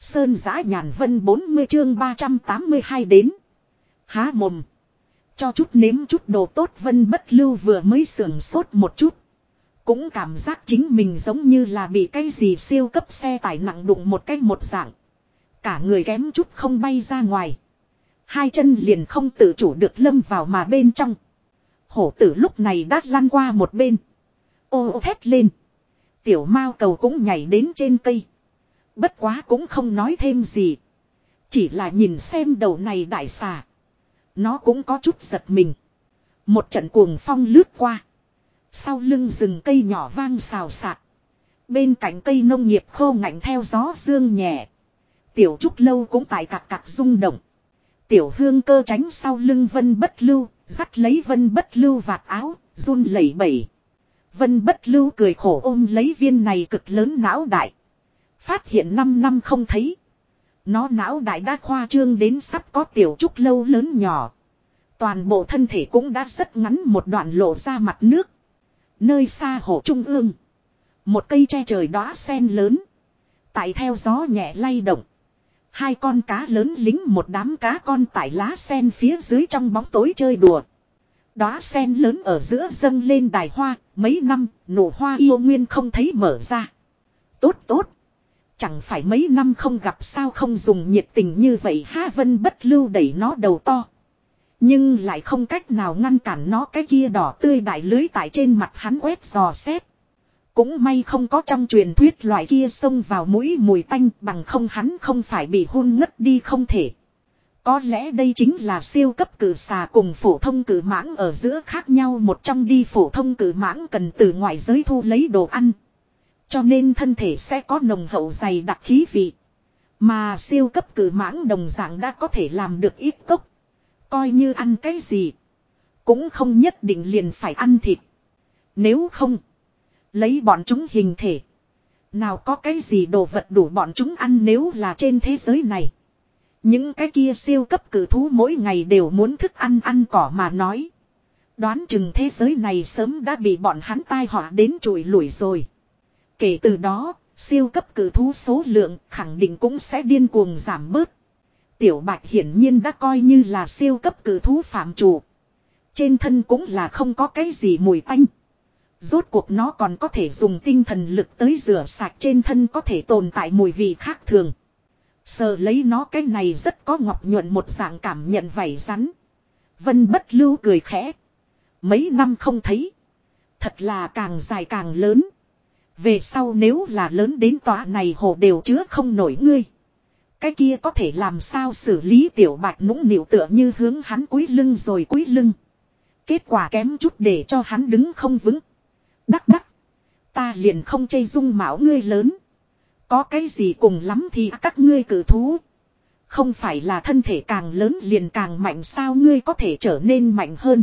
Sơn giã nhàn vân 40 chương 382 đến. Há mồm. Cho chút nếm chút đồ tốt vân bất lưu vừa mới sưởng sốt một chút. Cũng cảm giác chính mình giống như là bị cái gì siêu cấp xe tải nặng đụng một cái một dạng. Cả người kém chút không bay ra ngoài. Hai chân liền không tự chủ được lâm vào mà bên trong. Hổ tử lúc này đã lăn qua một bên. Ô ô thét lên. Tiểu mao cầu cũng nhảy đến trên cây. Bất quá cũng không nói thêm gì. Chỉ là nhìn xem đầu này đại xà. Nó cũng có chút giật mình. Một trận cuồng phong lướt qua. Sau lưng rừng cây nhỏ vang xào xạc. Bên cạnh cây nông nghiệp khô ngạnh theo gió dương nhẹ. Tiểu trúc lâu cũng tại cạc cạc rung động. Tiểu hương cơ tránh sau lưng vân bất lưu, dắt lấy vân bất lưu vạt áo, run lẩy bẩy. Vân bất lưu cười khổ ôm lấy viên này cực lớn não đại. Phát hiện 5 năm không thấy. Nó não đại đã khoa trương đến sắp có tiểu trúc lâu lớn nhỏ. Toàn bộ thân thể cũng đã rất ngắn một đoạn lộ ra mặt nước. Nơi xa hồ trung ương. Một cây tre trời đóa sen lớn. Tại theo gió nhẹ lay động. Hai con cá lớn lính một đám cá con tại lá sen phía dưới trong bóng tối chơi đùa. Đóa sen lớn ở giữa dâng lên đài hoa, mấy năm, nụ hoa yêu nguyên không thấy mở ra. Tốt tốt. Chẳng phải mấy năm không gặp sao không dùng nhiệt tình như vậy ha vân bất lưu đẩy nó đầu to. Nhưng lại không cách nào ngăn cản nó cái kia đỏ tươi đại lưới tại trên mặt hắn quét dò xét. Cũng may không có trong truyền thuyết loại kia xông vào mũi mùi tanh bằng không hắn không phải bị hôn ngất đi không thể. Có lẽ đây chính là siêu cấp cử xà cùng phổ thông cử mãng ở giữa khác nhau, một trong đi phổ thông cử mãng cần từ ngoại giới thu lấy đồ ăn. Cho nên thân thể sẽ có nồng hậu dày đặc khí vị. Mà siêu cấp cử mãng đồng dạng đã có thể làm được ít cốc. Coi như ăn cái gì. Cũng không nhất định liền phải ăn thịt. Nếu không. Lấy bọn chúng hình thể. Nào có cái gì đồ vật đủ bọn chúng ăn nếu là trên thế giới này. Những cái kia siêu cấp cử thú mỗi ngày đều muốn thức ăn ăn cỏ mà nói. Đoán chừng thế giới này sớm đã bị bọn hắn tai họa đến trụi lủi rồi. Kể từ đó, siêu cấp cử thú số lượng khẳng định cũng sẽ điên cuồng giảm bớt. Tiểu bạch hiển nhiên đã coi như là siêu cấp cử thú phạm chủ. Trên thân cũng là không có cái gì mùi tanh. Rốt cuộc nó còn có thể dùng tinh thần lực tới rửa sạch trên thân có thể tồn tại mùi vị khác thường. Sờ lấy nó cái này rất có ngọc nhuận một dạng cảm nhận vảy rắn. Vân bất lưu cười khẽ. Mấy năm không thấy. Thật là càng dài càng lớn. Về sau nếu là lớn đến tòa này hồ đều chứa không nổi ngươi. Cái kia có thể làm sao xử lý tiểu bạch nũng nịu tựa như hướng hắn cúi lưng rồi cúi lưng. Kết quả kém chút để cho hắn đứng không vững. Đắc đắc. Ta liền không chây dung mạo ngươi lớn. Có cái gì cùng lắm thì các ngươi cử thú. Không phải là thân thể càng lớn liền càng mạnh sao ngươi có thể trở nên mạnh hơn.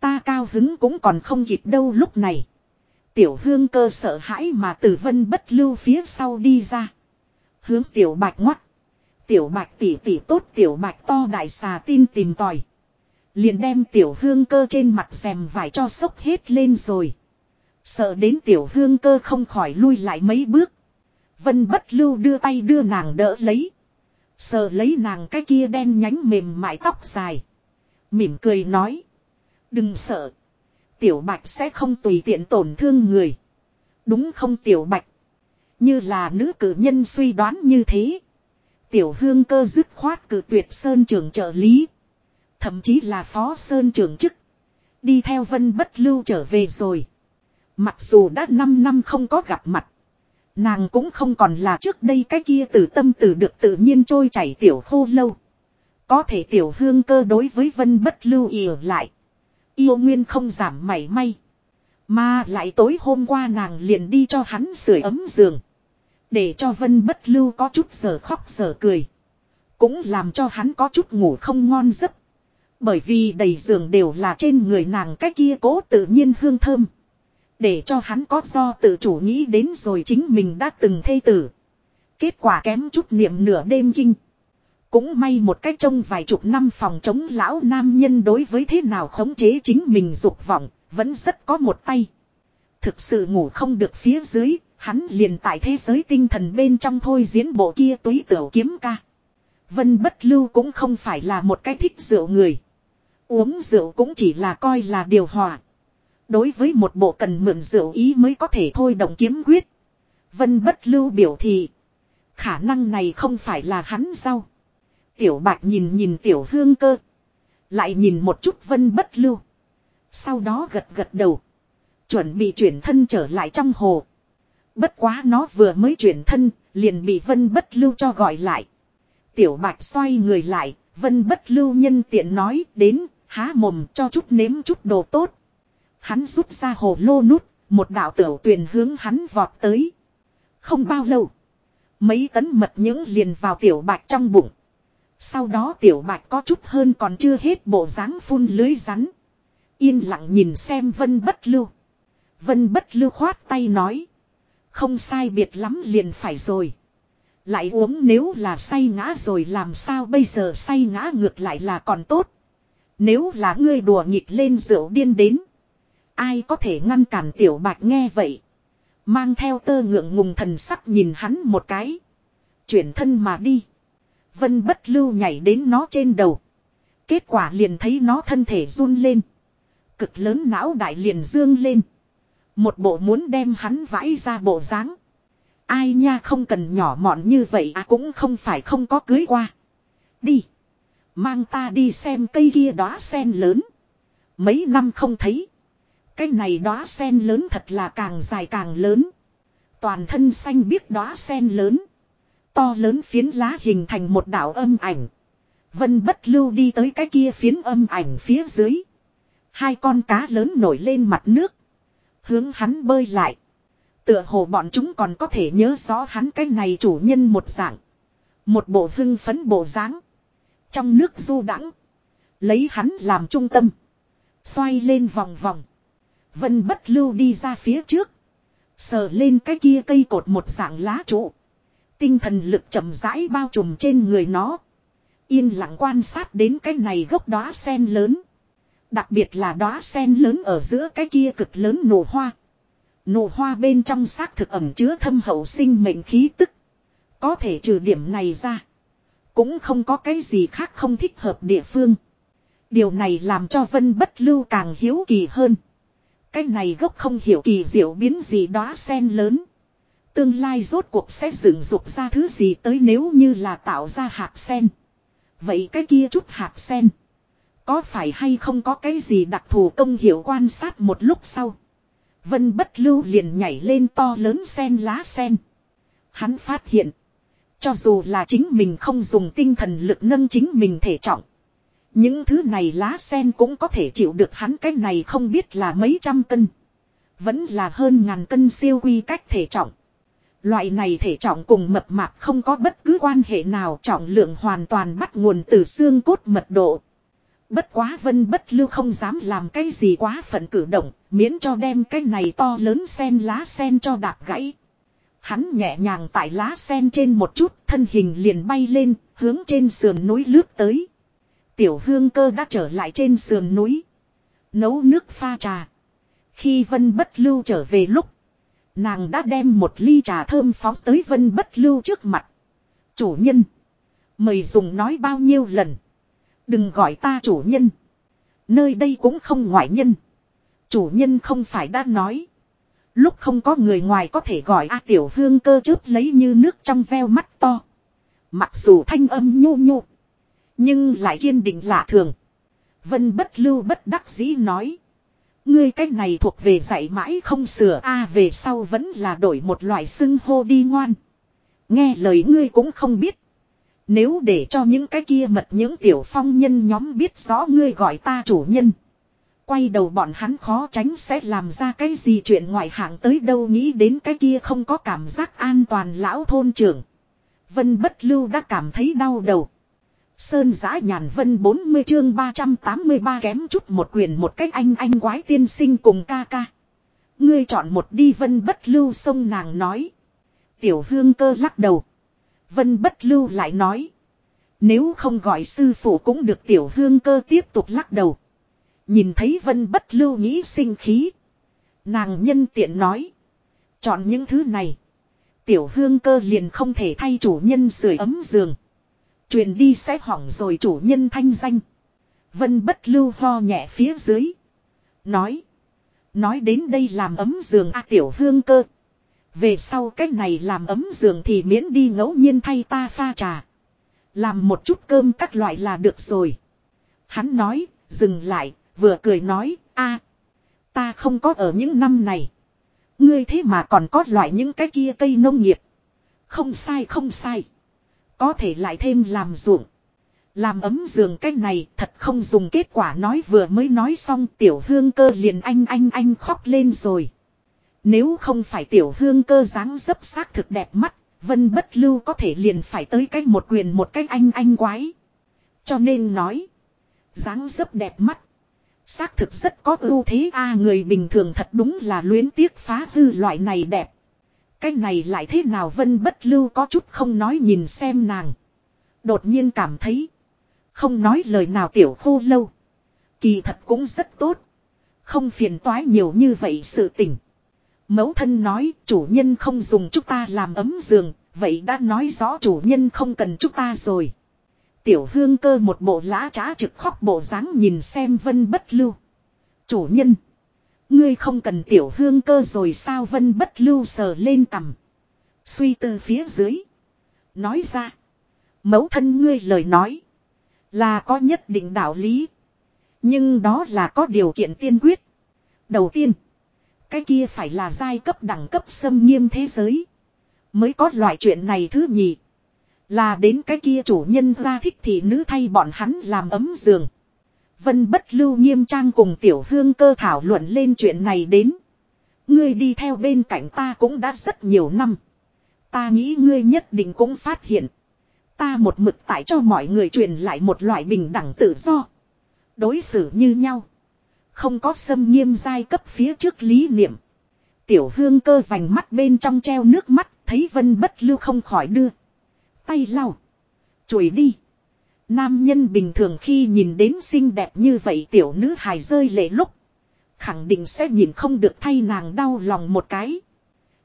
Ta cao hứng cũng còn không kịp đâu lúc này. Tiểu hương cơ sợ hãi mà từ vân bất lưu phía sau đi ra. Hướng tiểu bạch ngoắt. Tiểu bạch tỉ tỉ tốt, tiểu bạch to đại xà tin tìm tòi. Liền đem tiểu hương cơ trên mặt rèm vải cho sốc hết lên rồi. Sợ đến tiểu hương cơ không khỏi lui lại mấy bước. Vân bất lưu đưa tay đưa nàng đỡ lấy. Sợ lấy nàng cái kia đen nhánh mềm mại tóc dài. Mỉm cười nói. Đừng sợ. Tiểu bạch sẽ không tùy tiện tổn thương người. Đúng không tiểu bạch? Như là nữ cử nhân suy đoán như thế. Tiểu hương cơ dứt khoát cử tuyệt sơn trưởng trợ lý. Thậm chí là phó sơn trưởng chức. Đi theo vân bất lưu trở về rồi. Mặc dù đã 5 năm không có gặp mặt. Nàng cũng không còn là trước đây cái kia từ tâm từ được tự nhiên trôi chảy tiểu khô lâu. Có thể tiểu hương cơ đối với vân bất lưu ỉa lại. Yêu nguyên không giảm mảy may. Mà lại tối hôm qua nàng liền đi cho hắn sưởi ấm giường. Để cho vân bất lưu có chút giờ khóc giờ cười. Cũng làm cho hắn có chút ngủ không ngon giấc. Bởi vì đầy giường đều là trên người nàng cái kia cố tự nhiên hương thơm. Để cho hắn có do tự chủ nghĩ đến rồi chính mình đã từng thê tử. Kết quả kém chút niệm nửa đêm kinh. Cũng may một cách trong vài chục năm phòng chống lão nam nhân đối với thế nào khống chế chính mình dục vọng, vẫn rất có một tay. Thực sự ngủ không được phía dưới, Hắn liền tại thế giới tinh thần bên trong thôi diễn bộ kia túy tiểu kiếm ca. Vân bất lưu cũng không phải là một cái thích rượu người. Uống rượu cũng chỉ là coi là điều hòa. Đối với một bộ cần mượn rượu ý mới có thể thôi động kiếm quyết. Vân bất lưu biểu thị. Khả năng này không phải là hắn sao. Tiểu bạch nhìn nhìn tiểu hương cơ. Lại nhìn một chút vân bất lưu. Sau đó gật gật đầu. Chuẩn bị chuyển thân trở lại trong hồ. Bất quá nó vừa mới chuyển thân, liền bị vân bất lưu cho gọi lại. Tiểu bạch xoay người lại, vân bất lưu nhân tiện nói đến, há mồm cho chút nếm chút đồ tốt. Hắn rút ra hồ lô nút, một đạo tiểu tuyền hướng hắn vọt tới. Không bao lâu, mấy tấn mật những liền vào tiểu bạch trong bụng. Sau đó tiểu bạch có chút hơn còn chưa hết bộ dáng phun lưới rắn. Yên lặng nhìn xem vân bất lưu. Vân bất lưu khoát tay nói. Không sai biệt lắm liền phải rồi. Lại uống nếu là say ngã rồi làm sao bây giờ say ngã ngược lại là còn tốt. Nếu là ngươi đùa nghịch lên rượu điên đến. Ai có thể ngăn cản tiểu bạch nghe vậy. Mang theo tơ ngượng ngùng thần sắc nhìn hắn một cái. Chuyển thân mà đi. Vân bất lưu nhảy đến nó trên đầu. Kết quả liền thấy nó thân thể run lên. Cực lớn não đại liền dương lên. Một bộ muốn đem hắn vãi ra bộ dáng. Ai nha không cần nhỏ mọn như vậy à cũng không phải không có cưới qua. Đi. Mang ta đi xem cây kia đóa sen lớn. Mấy năm không thấy. Cái này đóa sen lớn thật là càng dài càng lớn. Toàn thân xanh biết đóa sen lớn. To lớn phiến lá hình thành một đảo âm ảnh. Vân bất lưu đi tới cái kia phiến âm ảnh phía dưới. Hai con cá lớn nổi lên mặt nước. Hướng hắn bơi lại. Tựa hồ bọn chúng còn có thể nhớ rõ hắn cái này chủ nhân một dạng. Một bộ hưng phấn bộ dáng Trong nước du đãng Lấy hắn làm trung tâm. Xoay lên vòng vòng. Vân bất lưu đi ra phía trước. Sờ lên cái kia cây cột một dạng lá trụ. Tinh thần lực chậm rãi bao trùm trên người nó. Yên lặng quan sát đến cái này gốc đóa sen lớn. Đặc biệt là đóa sen lớn ở giữa cái kia cực lớn nổ hoa. Nổ hoa bên trong xác thực ẩm chứa thâm hậu sinh mệnh khí tức. Có thể trừ điểm này ra. Cũng không có cái gì khác không thích hợp địa phương. Điều này làm cho Vân Bất Lưu càng hiếu kỳ hơn. Cái này gốc không hiểu kỳ diệu biến gì đó sen lớn. Tương lai rốt cuộc sẽ dựng dục ra thứ gì tới nếu như là tạo ra hạt sen. Vậy cái kia chút hạt sen. Có phải hay không có cái gì đặc thù công hiệu quan sát một lúc sau. Vân bất lưu liền nhảy lên to lớn sen lá sen. Hắn phát hiện. Cho dù là chính mình không dùng tinh thần lực nâng chính mình thể trọng. Những thứ này lá sen cũng có thể chịu được hắn cái này không biết là mấy trăm cân. Vẫn là hơn ngàn cân siêu quy cách thể trọng. Loại này thể trọng cùng mập mạp không có bất cứ quan hệ nào trọng lượng hoàn toàn bắt nguồn từ xương cốt mật độ. Bất quá vân bất lưu không dám làm cái gì quá phận cử động, miễn cho đem cái này to lớn sen lá sen cho đạp gãy. Hắn nhẹ nhàng tại lá sen trên một chút, thân hình liền bay lên, hướng trên sườn núi lướt tới. Tiểu hương cơ đã trở lại trên sườn núi. Nấu nước pha trà. Khi vân bất lưu trở về lúc, nàng đã đem một ly trà thơm phóng tới vân bất lưu trước mặt. Chủ nhân, mời dùng nói bao nhiêu lần. Đừng gọi ta chủ nhân. Nơi đây cũng không ngoại nhân. Chủ nhân không phải đã nói. Lúc không có người ngoài có thể gọi A tiểu hương cơ chớp lấy như nước trong veo mắt to. Mặc dù thanh âm nhu nhu. Nhưng lại kiên định lạ thường. Vân bất lưu bất đắc dĩ nói. Ngươi cách này thuộc về dạy mãi không sửa, A, về sau vẫn là đổi một loại xưng hô đi ngoan. Nghe lời ngươi cũng không biết. Nếu để cho những cái kia mật những tiểu phong nhân nhóm biết rõ ngươi gọi ta chủ nhân. Quay đầu bọn hắn khó tránh sẽ làm ra cái gì chuyện ngoại hạng tới đâu nghĩ đến cái kia không có cảm giác an toàn lão thôn trưởng. Vân bất lưu đã cảm thấy đau đầu. Sơn giã nhàn vân 40 chương 383 kém chút một quyền một cách anh anh quái tiên sinh cùng ca ca. Ngươi chọn một đi, vân bất lưu sông nàng nói. Tiểu hương cơ lắc đầu. Vân bất lưu lại nói. Nếu không gọi sư phụ cũng được, tiểu hương cơ tiếp tục lắc đầu. Nhìn thấy vân bất lưu nghĩ sinh khí. Nàng nhân tiện nói. Chọn những thứ này. Tiểu hương cơ liền không thể thay chủ nhân sưởi ấm giường. Truyền đi sẽ hỏng rồi chủ nhân thanh danh. Vân bất lưu ho nhẹ phía dưới. Nói. Nói đến đây làm ấm giường a tiểu hương cơ. Về sau cách này làm ấm giường thì miễn đi ngẫu nhiên thay ta pha trà. Làm một chút cơm các loại là được rồi. Hắn nói, dừng lại, vừa cười nói, a ta không có ở những năm này. Ngươi thế mà còn có loại những cái kia cây nông nghiệp. Không sai không sai. Có thể lại thêm làm ruộng. Làm ấm giường cái này thật không dùng kết quả nói vừa mới nói xong tiểu hương cơ liền anh anh anh khóc lên rồi. Nếu không phải tiểu hương cơ dáng dấp xác thực đẹp mắt, vân bất lưu có thể liền phải tới cách một quyền một cách anh anh quái. Cho nên nói, dáng dấp đẹp mắt. Xác thực rất có ưu thế a người bình thường thật đúng là luyến tiếc phá hư loại này đẹp. Cái này lại thế nào vân bất lưu có chút không nói nhìn xem nàng. Đột nhiên cảm thấy. Không nói lời nào tiểu khô lâu. Kỳ thật cũng rất tốt. Không phiền toái nhiều như vậy sự tình. Mẫu thân nói, chủ nhân không dùng chúng ta làm ấm giường. Vậy đã nói rõ chủ nhân không cần chúng ta rồi. Tiểu hương cơ một bộ lã trá trực khóc bộ dáng nhìn xem vân bất lưu. Chủ nhân. Ngươi không cần tiểu hương cơ rồi sao vân bất lưu sờ lên cằm. Suy từ phía dưới. Nói ra. Mẫu thân ngươi lời nói. Là có nhất định đạo lý. Nhưng đó là có điều kiện tiên quyết. Đầu tiên. Cái kia phải là giai cấp đẳng cấp xâm nghiêm thế giới. Mới có loại chuyện này thứ nhì. Là đến cái kia chủ nhân ra thích thị nữ thay bọn hắn làm ấm giường. Vân bất lưu nghiêm trang cùng tiểu hương cơ thảo luận lên chuyện này đến. Ngươi đi theo bên cạnh ta cũng đã rất nhiều năm. Ta nghĩ ngươi nhất định cũng phát hiện. Ta một mực tại cho mọi người truyền lại một loại bình đẳng tự do. Đối xử như nhau. Không có xâm nghiêm giai cấp phía trước lý niệm. Tiểu hương cơ vành mắt bên trong treo nước mắt, thấy vân bất lưu không khỏi đưa. Tay lau. Chùi đi. Nam nhân bình thường khi nhìn đến xinh đẹp như vậy tiểu nữ hài rơi lệ lúc. Khẳng định sẽ nhìn không được thay nàng đau lòng một cái.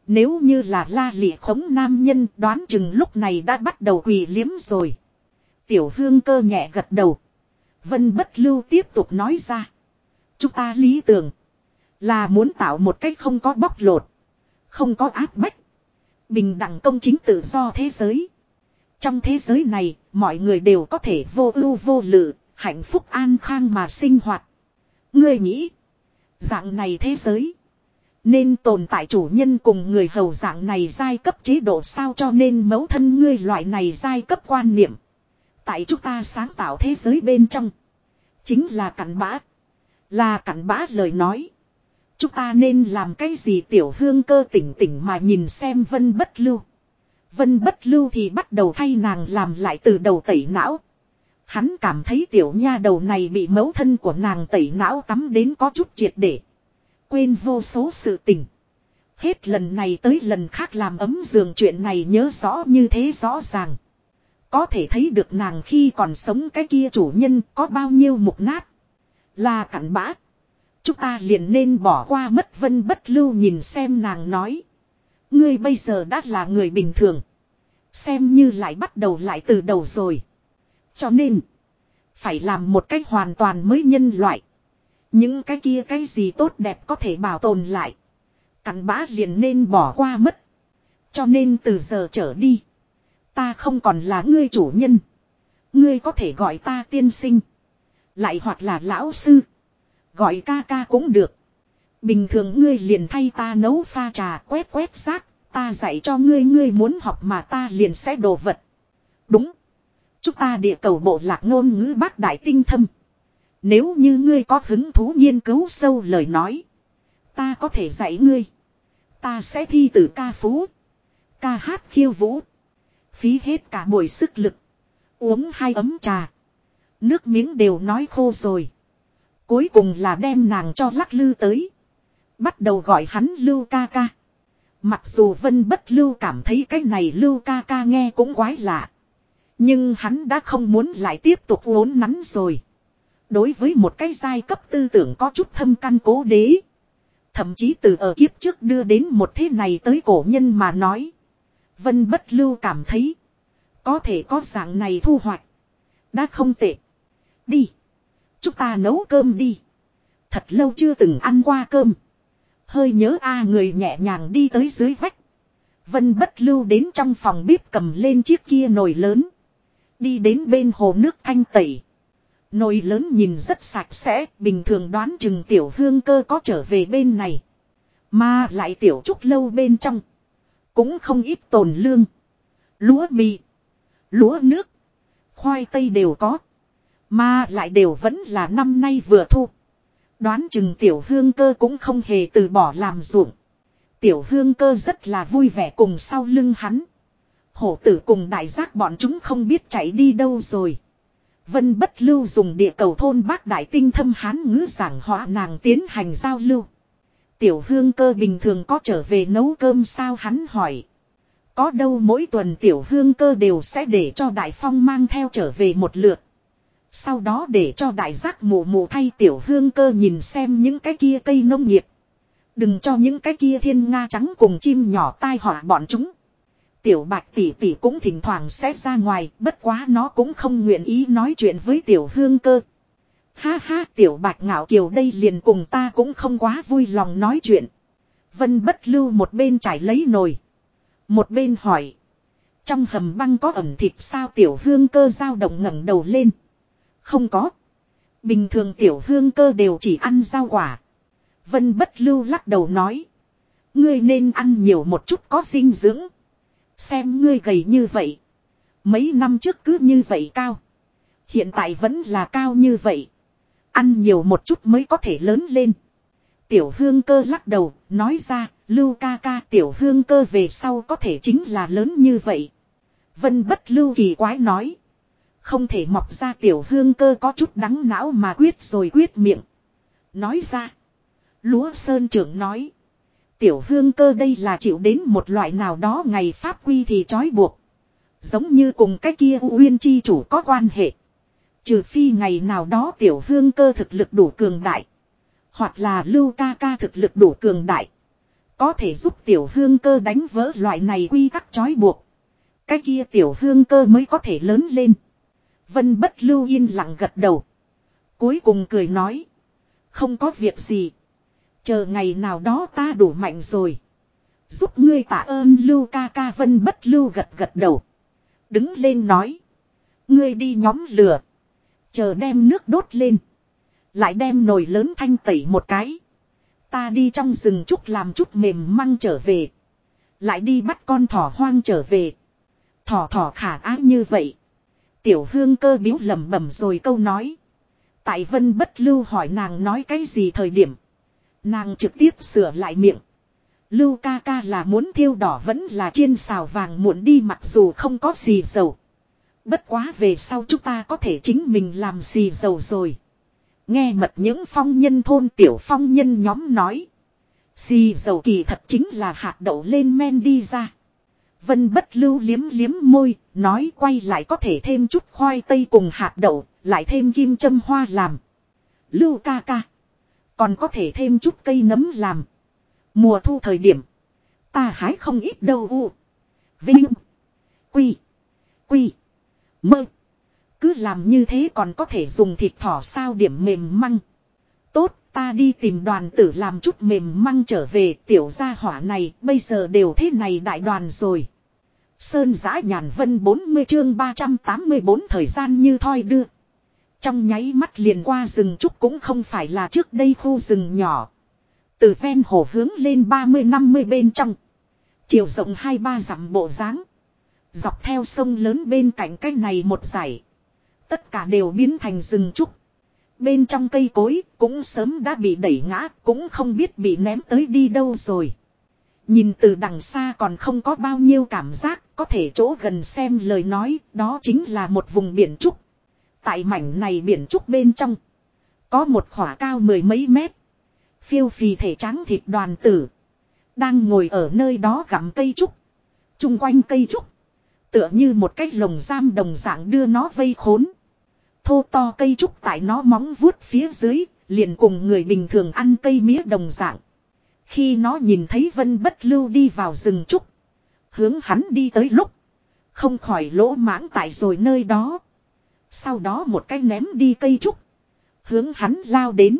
Nếu như là la lịa khống nam nhân, đoán chừng lúc này đã bắt đầu quỳ liếm rồi. Tiểu hương cơ nhẹ gật đầu. Vân bất lưu tiếp tục nói ra. Chúng ta lý tưởng. Là muốn tạo một cách không có bóc lột. Không có áp bách. Bình đẳng công chính tự do thế giới. Trong thế giới này, mọi người đều có thể vô ưu vô lự, hạnh phúc an khang mà sinh hoạt. Ngươi nghĩ, dạng này thế giới, nên tồn tại chủ nhân cùng người hầu dạng này giai cấp chế độ sao cho nên mẫu thân ngươi loại này giai cấp quan niệm. Tại chúng ta sáng tạo thế giới bên trong, chính là cặn bã. Là cặn bã lời nói. Chúng ta nên làm cái gì tiểu hương cơ tỉnh tỉnh mà nhìn xem vân bất lưu. Vân bất lưu thì bắt đầu thay nàng làm lại từ đầu tẩy não. Hắn cảm thấy tiểu nha đầu này bị mẫu thân của nàng tẩy não tắm đến có chút triệt để. Quên vô số sự tình. Hết lần này tới lần khác làm ấm giường chuyện này nhớ rõ như thế rõ ràng. Có thể thấy được nàng khi còn sống cái kia chủ nhân có bao nhiêu mục nát. Là cặn bã. Chúng ta liền nên bỏ qua mất vân bất lưu nhìn xem nàng nói. Ngươi bây giờ đã là người bình thường. Xem như lại bắt đầu lại từ đầu rồi. Cho nên. Phải làm một cách hoàn toàn mới nhân loại. Những cái kia cái gì tốt đẹp có thể bảo tồn lại. Cắn bã liền nên bỏ qua mất. Cho nên từ giờ trở đi. Ta không còn là ngươi chủ nhân. Ngươi có thể gọi ta tiên sinh. Lại hoặc là lão sư. Gọi ca ca cũng được. Bình thường ngươi liền thay ta nấu pha trà quét quét rác, ta dạy cho ngươi ngươi muốn học mà ta liền sẽ đồ vật. Đúng. Chúng ta địa cầu bộ lạc ngôn ngữ bác đại tinh thâm. Nếu như ngươi có hứng thú nghiên cứu sâu lời nói. Ta có thể dạy ngươi. Ta sẽ thi từ ca phú. Ca hát khiêu vũ. Phí hết cả buổi sức lực. Uống hai ấm trà. Nước miếng đều nói khô rồi. Cuối cùng là đem nàng cho lắc lư tới. Bắt đầu gọi hắn Lưu ca ca. Mặc dù Vân Bất Lưu cảm thấy cái này Lưu ca ca nghe cũng quái lạ. Nhưng hắn đã không muốn lại tiếp tục uốn nắn rồi. Đối với một cái giai cấp tư tưởng có chút thâm căn cố đế. Thậm chí từ ở kiếp trước đưa đến một thế này tới cổ nhân mà nói. Vân bất lưu cảm thấy. Có thể có dạng này thu hoạch. Đã không tệ. Đi. Chúng ta nấu cơm đi. Thật lâu chưa từng ăn qua cơm. Hơi nhớ a người nhẹ nhàng đi tới dưới vách. Vân bất lưu đến trong phòng bếp cầm lên chiếc kia nồi lớn. Đi đến bên hồ nước thanh tẩy. Nồi lớn nhìn rất sạch sẽ, bình thường đoán chừng tiểu hương cơ có trở về bên này. Mà lại tiểu trúc lâu bên trong. Cũng không ít tồn lương. Lúa mì. Lúa nước. Khoai tây đều có. Mà lại đều vẫn là năm nay vừa thu. Đoán chừng tiểu hương cơ cũng không hề từ bỏ làm ruộng. Tiểu hương cơ rất là vui vẻ cùng sau lưng hắn. Hổ tử cùng đại giác bọn chúng không biết chạy đi đâu rồi. Vân bất lưu dùng địa cầu thôn bác đại tinh thâm hán ngữ giảng hóa nàng tiến hành giao lưu. Tiểu hương cơ bình thường có trở về nấu cơm sao hắn hỏi. Có đâu mỗi tuần tiểu hương cơ đều sẽ để cho đại phong mang theo trở về một lượt. Sau đó để cho đại giác mù mù thay tiểu hương cơ nhìn xem những cái kia cây nông nghiệp. Đừng cho những cái kia thiên nga trắng cùng chim nhỏ tai họa bọn chúng. Tiểu bạch tỷ tỷ cũng thỉnh thoảng sẽ ra ngoài, bất quá nó cũng không nguyện ý nói chuyện với tiểu hương cơ. Ha ha tiểu bạch ngạo kiều đây liền cùng ta cũng không quá vui lòng nói chuyện. Vân bất lưu một bên trải lấy nồi. Một bên hỏi. Trong hầm băng có ẩm thịt sao tiểu hương cơ dao động ngẩng đầu lên. Không có. Bình thường tiểu hương cơ đều chỉ ăn rau quả. Vân bất lưu lắc đầu nói. Ngươi nên ăn nhiều một chút có dinh dưỡng. Xem ngươi gầy như vậy. Mấy năm trước cứ như vậy cao. Hiện tại vẫn là cao như vậy. Ăn nhiều một chút mới có thể lớn lên. Tiểu hương cơ lắc đầu, nói ra, lưu ca ca tiểu hương cơ về sau có thể chính là lớn như vậy. Vân bất lưu kỳ quái nói. Không thể mọc ra tiểu hương cơ có chút đắng não mà quyết rồi quyết miệng. Nói ra. Lúa Sơn trưởng nói. Tiểu hương cơ đây là chịu đến một loại nào đó ngày pháp quy thì trói buộc. Giống như cùng cái kia uyên chi chủ có quan hệ. Trừ phi ngày nào đó tiểu hương cơ thực lực đủ cường đại. Hoặc là lưu ca ca thực lực đủ cường đại. Có thể giúp tiểu hương cơ đánh vỡ loại này quy tắc trói buộc. Cái kia tiểu hương cơ mới có thể lớn lên. Vân bất lưu yên lặng gật đầu. Cuối cùng cười nói. Không có việc gì. Chờ ngày nào đó ta đủ mạnh rồi. Giúp ngươi tạ ơn lưu ca ca vân bất lưu gật gật đầu. Đứng lên nói. Ngươi đi nhóm lửa. Chờ đem nước đốt lên. Lại đem nồi lớn thanh tẩy một cái. Ta đi trong rừng chút làm chút mềm măng trở về. Lại đi bắt con thỏ hoang trở về. Thỏ thỏ khả ái như vậy. Tiểu hương cơ biếu lẩm bẩm rồi câu nói. Tại vân bất lưu hỏi nàng nói cái gì thời điểm. Nàng trực tiếp sửa lại miệng. Lưu ca ca là muốn thiêu đỏ vẫn là chiên xào vàng muộn đi mặc dù không có gì dầu. Bất quá về sau chúng ta có thể chính mình làm gì dầu rồi. Nghe mật những phong nhân thôn tiểu phong nhân nhóm nói. Xì dầu kỳ thật chính là hạt đậu lên men đi ra. Vân bất lưu liếm liếm môi, nói quay lại có thể thêm chút khoai tây cùng hạt đậu, lại thêm kim châm hoa làm. Lưu ca ca. Còn có thể thêm chút cây nấm làm. Mùa thu thời điểm. Ta hái không ít đâu u. Vinh. Quy. Quy. Mơ. Cứ làm như thế còn có thể dùng thịt thỏ sao điểm mềm măng. Tốt, ta đi tìm đoàn tử làm chút mềm măng trở về tiểu gia hỏa này, bây giờ đều thế này đại đoàn rồi. Sơn giã nhàn vân 40 chương 384 thời gian như thoi đưa. Trong nháy mắt liền qua rừng trúc cũng không phải là trước đây khu rừng nhỏ. Từ ven hồ hướng lên 30-50 bên trong. Chiều rộng 2-3 dặm bộ dáng Dọc theo sông lớn bên cạnh cái này một dải. Tất cả đều biến thành rừng trúc. Bên trong cây cối cũng sớm đã bị đẩy ngã, cũng không biết bị ném tới đi đâu rồi. Nhìn từ đằng xa còn không có bao nhiêu cảm giác, có thể chỗ gần xem lời nói, đó chính là một vùng biển trúc. Tại mảnh này biển trúc bên trong, có một khỏa cao mười mấy mét. Phiêu phì thể trắng thịt đoàn tử. Đang ngồi ở nơi đó gặm cây trúc. Trung quanh cây trúc. Tựa như một cái lồng giam đồng dạng đưa nó vây khốn. Thô to cây trúc tại nó móng vuốt phía dưới, liền cùng người bình thường ăn cây mía đồng dạng. Khi nó nhìn thấy vân bất lưu đi vào rừng trúc. Hướng hắn đi tới lúc. Không khỏi lỗ mãng tại rồi nơi đó. Sau đó một cái ném đi cây trúc. Hướng hắn lao đến.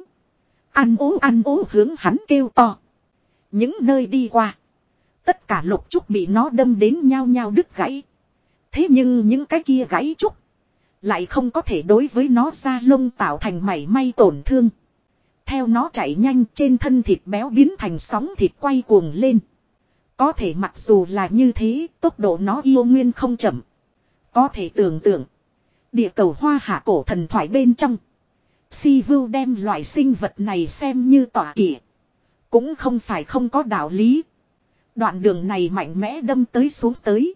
Ăn ố ăn ố, hướng hắn kêu to. Những nơi đi qua. Tất cả lục trúc bị nó đâm đến nhau nhau đứt gãy. Thế nhưng những cái kia gãy trúc. Lại không có thể đối với nó ra lông tạo thành mảy may tổn thương. Theo nó chạy nhanh trên thân thịt béo biến thành sóng thịt quay cuồng lên. Có thể mặc dù là như thế, tốc độ nó yêu nguyên không chậm. Có thể tưởng tượng. Địa cầu hoa hạ cổ thần thoại bên trong. Si Vưu đem loại sinh vật này xem như tỏa kỵ. Cũng không phải không có đạo lý. Đoạn đường này mạnh mẽ đâm tới xuống tới.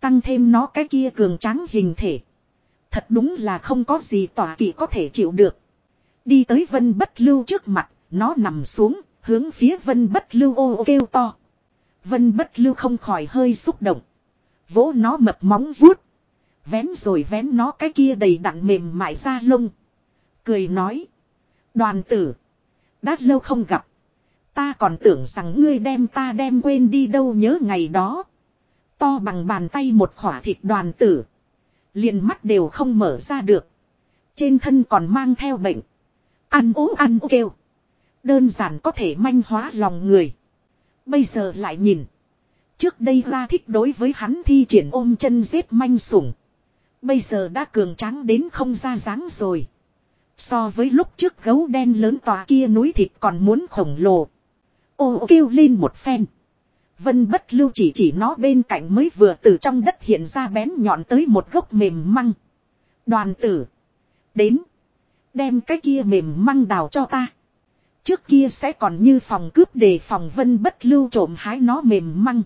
Tăng thêm nó cái kia cường tráng hình thể. Thật đúng là không có gì tỏa kỵ có thể chịu được. Đi tới vân bất lưu trước mặt, nó nằm xuống, hướng phía vân bất lưu ô kêu to. Vân bất lưu không khỏi hơi xúc động. Vỗ nó mập móng vuốt. Vén rồi vén nó cái kia đầy đặn mềm mại ra lông. Cười nói. Đoàn tử. Đã lâu không gặp. Ta còn tưởng rằng ngươi đem ta đem quên đi đâu nhớ ngày đó. To bằng bàn tay một khỏa thịt đoàn tử. Liền mắt đều không mở ra được. Trên thân còn mang theo bệnh. Ăn ố ăn ố kêu. Đơn giản có thể manh hóa lòng người. Bây giờ lại nhìn. Trước đây ra thích đối với hắn thi triển ôm chân giết manh sủng. Bây giờ đã cường tráng đến không ra dáng rồi. So với lúc trước gấu đen lớn tòa kia núi thịt còn muốn khổng lồ. Ô kêu lên một phen. Vân bất lưu chỉ chỉ nó bên cạnh mới vừa từ trong đất hiện ra bén nhọn tới một gốc mềm măng. Đoàn tử. Đến. Đem cái kia mềm măng đào cho ta. Trước kia sẽ còn như phòng cướp để phòng vân bất lưu trộm hái nó mềm măng.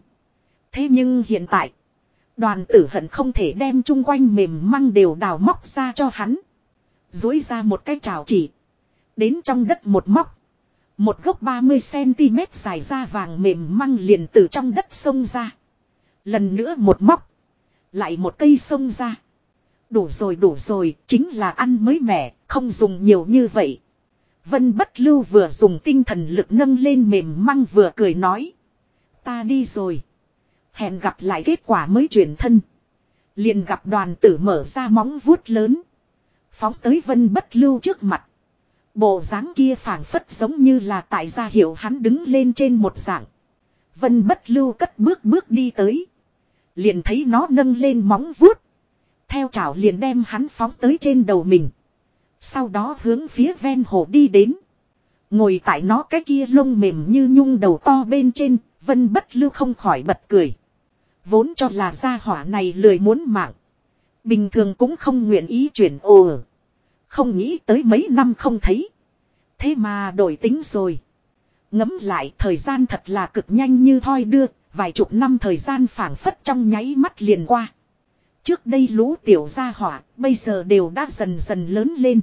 Thế nhưng hiện tại. Đoàn tử hận không thể đem chung quanh mềm măng đều đào móc ra cho hắn. Dối ra một cái trào chỉ. Đến trong đất một móc. Một gốc 30cm dài ra vàng mềm măng liền từ trong đất sông ra. Lần nữa một móc. Lại một cây sông ra. Đủ rồi đủ rồi, chính là ăn mới mẻ, không dùng nhiều như vậy. Vân bất lưu vừa dùng tinh thần lực nâng lên mềm măng vừa cười nói. Ta đi rồi. Hẹn gặp lại kết quả mới chuyển thân. Liền gặp đoàn tử mở ra móng vuốt lớn. Phóng tới vân bất lưu trước mặt. Bộ dáng kia phảng phất giống như là tại gia hiệu hắn đứng lên trên một dạng. Vân bất lưu cất bước bước đi tới. Liền thấy nó nâng lên móng vuốt. Theo chảo liền đem hắn phóng tới trên đầu mình. Sau đó hướng phía ven hồ đi đến. Ngồi tại nó cái kia lông mềm như nhung đầu to bên trên, vân bất lưu không khỏi bật cười. Vốn cho là gia hỏa này lười muốn mạng. Bình thường cũng không nguyện ý chuyển ồ. Không nghĩ tới mấy năm không thấy. Thế mà đổi tính rồi. Ngấm lại thời gian thật là cực nhanh như thoi đưa, vài chục năm thời gian phảng phất trong nháy mắt liền qua. Trước đây lũ tiểu gia hỏa, bây giờ đều đã dần dần lớn lên.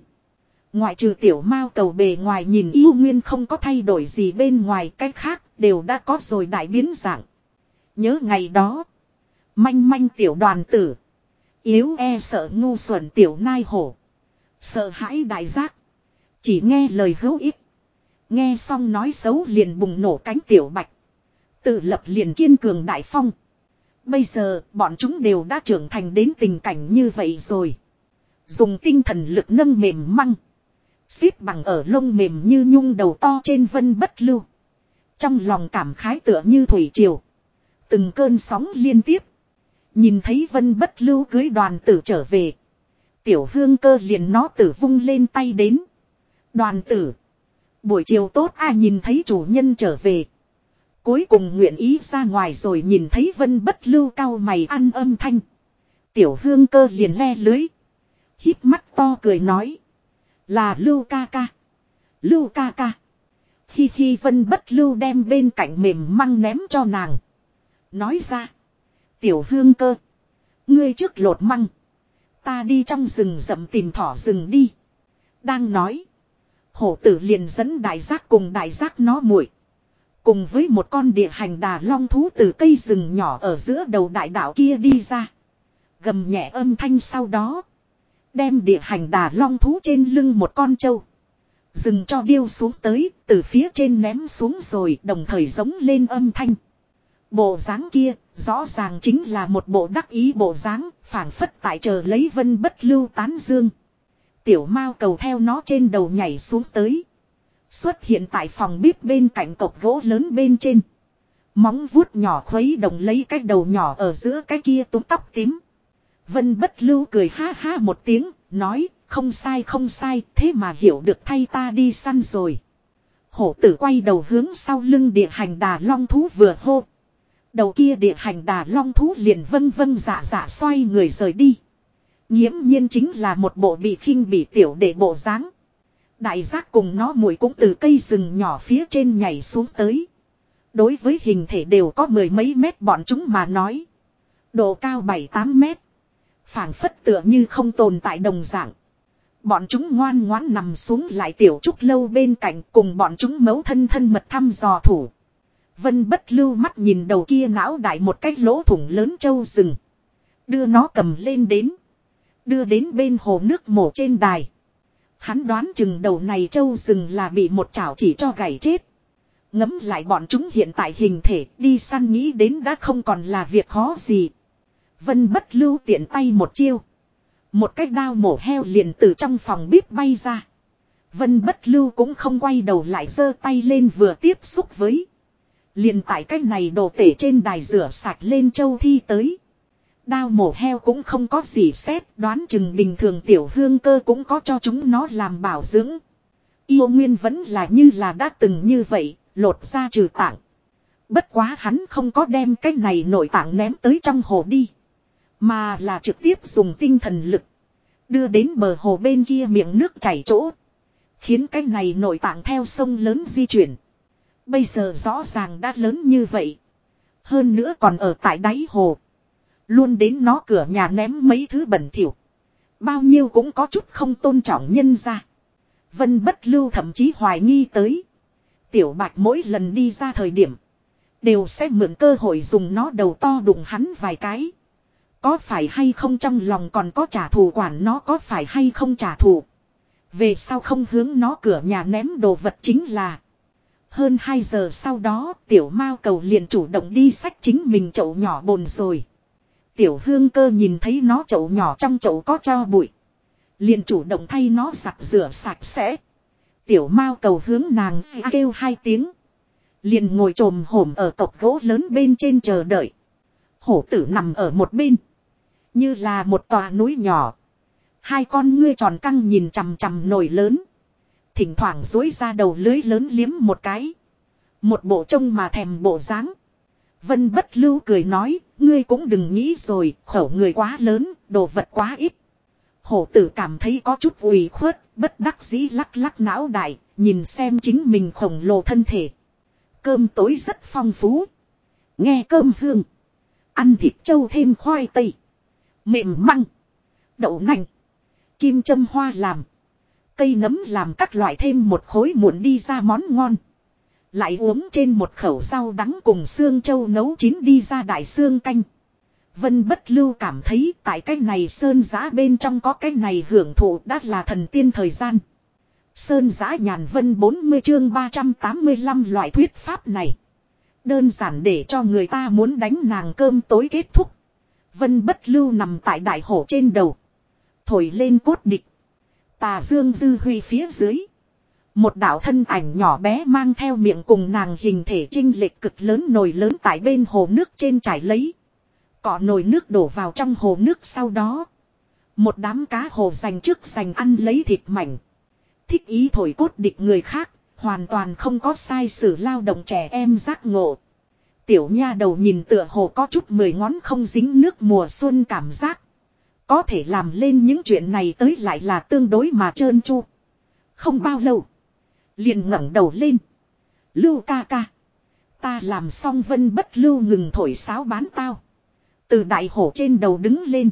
Ngoại trừ tiểu mao cầu bề ngoài nhìn yêu nguyên không có thay đổi gì bên ngoài cách khác, đều đã có rồi đại biến dạng. Nhớ ngày đó, manh manh tiểu đoàn tử, yếu e sợ ngu xuẩn tiểu nai hổ. Sợ hãi đại giác. Chỉ nghe lời hữu ích. Nghe xong nói xấu liền bùng nổ cánh tiểu bạch. Tự lập liền kiên cường đại phong. Bây giờ bọn chúng đều đã trưởng thành đến tình cảnh như vậy rồi. Dùng tinh thần lực nâng mềm măng. Xếp bằng ở lông mềm như nhung đầu to trên vân bất lưu. Trong lòng cảm khái tựa như thủy triều. Từng cơn sóng liên tiếp. Nhìn thấy vân bất lưu cưới đoàn tử trở về. Tiểu hương cơ liền nó tử vung lên tay đến. Đoàn tử. Buổi chiều tốt ai nhìn thấy chủ nhân trở về. Cuối cùng nguyện ý ra ngoài rồi nhìn thấy vân bất lưu cao mày ăn âm thanh. Tiểu hương cơ liền le lưới. hít mắt to cười nói. Là lưu ca ca. Lưu ca ca. Khi khi vân bất lưu đem bên cạnh mềm măng ném cho nàng. Nói ra. Tiểu hương cơ. Ngươi trước lột măng. Ta đi trong rừng rậm tìm thỏ rừng đi. Đang nói. Hổ tử liền dẫn đại giác cùng đại giác nó muội Cùng với một con địa hành đà long thú từ cây rừng nhỏ ở giữa đầu đại đạo kia đi ra. Gầm nhẹ âm thanh sau đó. Đem địa hành đà long thú trên lưng một con trâu. Dừng cho điêu xuống tới, từ phía trên ném xuống rồi đồng thời giống lên âm thanh. Bộ dáng kia, rõ ràng chính là một bộ đắc ý bộ dáng, phảng phất tại chờ lấy vân bất lưu tán dương. Tiểu mao cầu theo nó trên đầu nhảy xuống tới. Xuất hiện tại phòng bếp bên cạnh cột gỗ lớn bên trên. Móng vuốt nhỏ khuấy đồng lấy cái đầu nhỏ ở giữa cái kia túm tóc tím. Vân bất lưu cười ha ha một tiếng, nói, không sai không sai, thế mà hiểu được thay ta đi săn rồi. Hổ tử quay đầu hướng sau lưng địa hành đà long thú vừa hô. Đầu kia địa hành đà long thú liền vân vân dạ dạ xoay người rời đi. Nhiễm nhiên chính là một bộ bị khinh bị tiểu để bộ dáng. Đại giác cùng nó mùi cũng từ cây rừng nhỏ phía trên nhảy xuống tới. Đối với hình thể đều có mười mấy mét bọn chúng mà nói. Độ cao 7-8 mét phảng phất tựa như không tồn tại đồng dạng. Bọn chúng ngoan ngoãn nằm xuống lại tiểu trúc lâu bên cạnh cùng bọn chúng mấu thân thân mật thăm dò thủ. Vân bất lưu mắt nhìn đầu kia não đại một cái lỗ thủng lớn châu rừng. Đưa nó cầm lên đến. Đưa đến bên hồ nước mổ trên đài. Hắn đoán chừng đầu này châu rừng là bị một chảo chỉ cho gãy chết. Ngấm lại bọn chúng hiện tại hình thể, đi săn nghĩ đến đã không còn là việc khó gì. Vân bất lưu tiện tay một chiêu. Một cái đao mổ heo liền từ trong phòng bếp bay ra. Vân bất lưu cũng không quay đầu lại giơ tay lên vừa tiếp xúc với. Liền tại cái này đồ tể trên đài rửa sạch lên châu thi tới. Đao mổ heo cũng không có gì xét, đoán chừng bình thường tiểu hương cơ cũng có cho chúng nó làm bảo dưỡng. Yêu nguyên vẫn là như là đã từng như vậy, lột ra trừ tảng. Bất quá hắn không có đem cái này nội tảng ném tới trong hồ đi. Mà là trực tiếp dùng tinh thần lực. Đưa đến bờ hồ bên kia miệng nước chảy chỗ. Khiến cái này nội tạng theo sông lớn di chuyển. Bây giờ rõ ràng đã lớn như vậy. Hơn nữa còn ở tại đáy hồ. Luôn đến nó cửa nhà ném mấy thứ bẩn thỉu. Bao nhiêu cũng có chút không tôn trọng nhân ra. Vân bất lưu thậm chí hoài nghi tới. Tiểu bạch mỗi lần đi ra thời điểm. Đều sẽ mượn cơ hội dùng nó đầu to đụng hắn vài cái. Có phải hay không trong lòng còn có trả thù quản nó có phải hay không trả thù. Về sau không hướng nó cửa nhà ném đồ vật chính là. Hơn 2 giờ sau đó, tiểu mao cầu liền chủ động đi sách chính mình chậu nhỏ bồn rồi. Tiểu hương cơ nhìn thấy nó chậu nhỏ trong chậu có cho bụi. Liền chủ động thay nó giặt rửa sạch sẽ. Tiểu mao cầu hướng nàng kêu hai tiếng. Liền ngồi trồm hổm ở cọc gỗ lớn bên trên chờ đợi. Hổ tử nằm ở một bên. Như là một tòa núi nhỏ. Hai con ngươi tròn căng nhìn chằm chằm nổi lớn. Thỉnh thoảng dối ra đầu lưới lớn liếm một cái. Một bộ trông mà thèm bộ dáng. Vân bất lưu cười nói, ngươi cũng đừng nghĩ rồi, khẩu người quá lớn, đồ vật quá ít. Hổ tử cảm thấy có chút ủy khuất, bất đắc dĩ lắc lắc não đại, nhìn xem chính mình khổng lồ thân thể. Cơm tối rất phong phú. Nghe cơm hương. Ăn thịt trâu thêm khoai tây. Mềm măng. Đậu nành. Kim châm hoa làm. Cây nấm làm các loại thêm một khối muộn đi ra món ngon. Lại uống trên một khẩu rau đắng cùng xương châu nấu chín đi ra đại xương canh. Vân bất lưu cảm thấy tại cái này sơn giã bên trong có cái này hưởng thụ đã là thần tiên thời gian. Sơn giã nhàn vân 40 chương 385 loại thuyết pháp này. Đơn giản để cho người ta muốn đánh nàng cơm tối kết thúc. Vân bất lưu nằm tại đại hổ trên đầu. Thổi lên cốt địch. Tà dương dư huy phía dưới. Một đạo thân ảnh nhỏ bé mang theo miệng cùng nàng hình thể trinh lệch cực lớn nồi lớn tại bên hồ nước trên trải lấy. Cọ nồi nước đổ vào trong hồ nước sau đó. Một đám cá hồ dành trước dành ăn lấy thịt mảnh. Thích ý thổi cốt địch người khác, hoàn toàn không có sai sử lao động trẻ em giác ngộ. Tiểu nha đầu nhìn tựa hồ có chút mười ngón không dính nước mùa xuân cảm giác. Có thể làm lên những chuyện này tới lại là tương đối mà trơn chu. Không bao lâu. Liền ngẩng đầu lên. Lưu ca ca. Ta làm xong vân bất lưu ngừng thổi sáo bán tao. Từ đại hổ trên đầu đứng lên.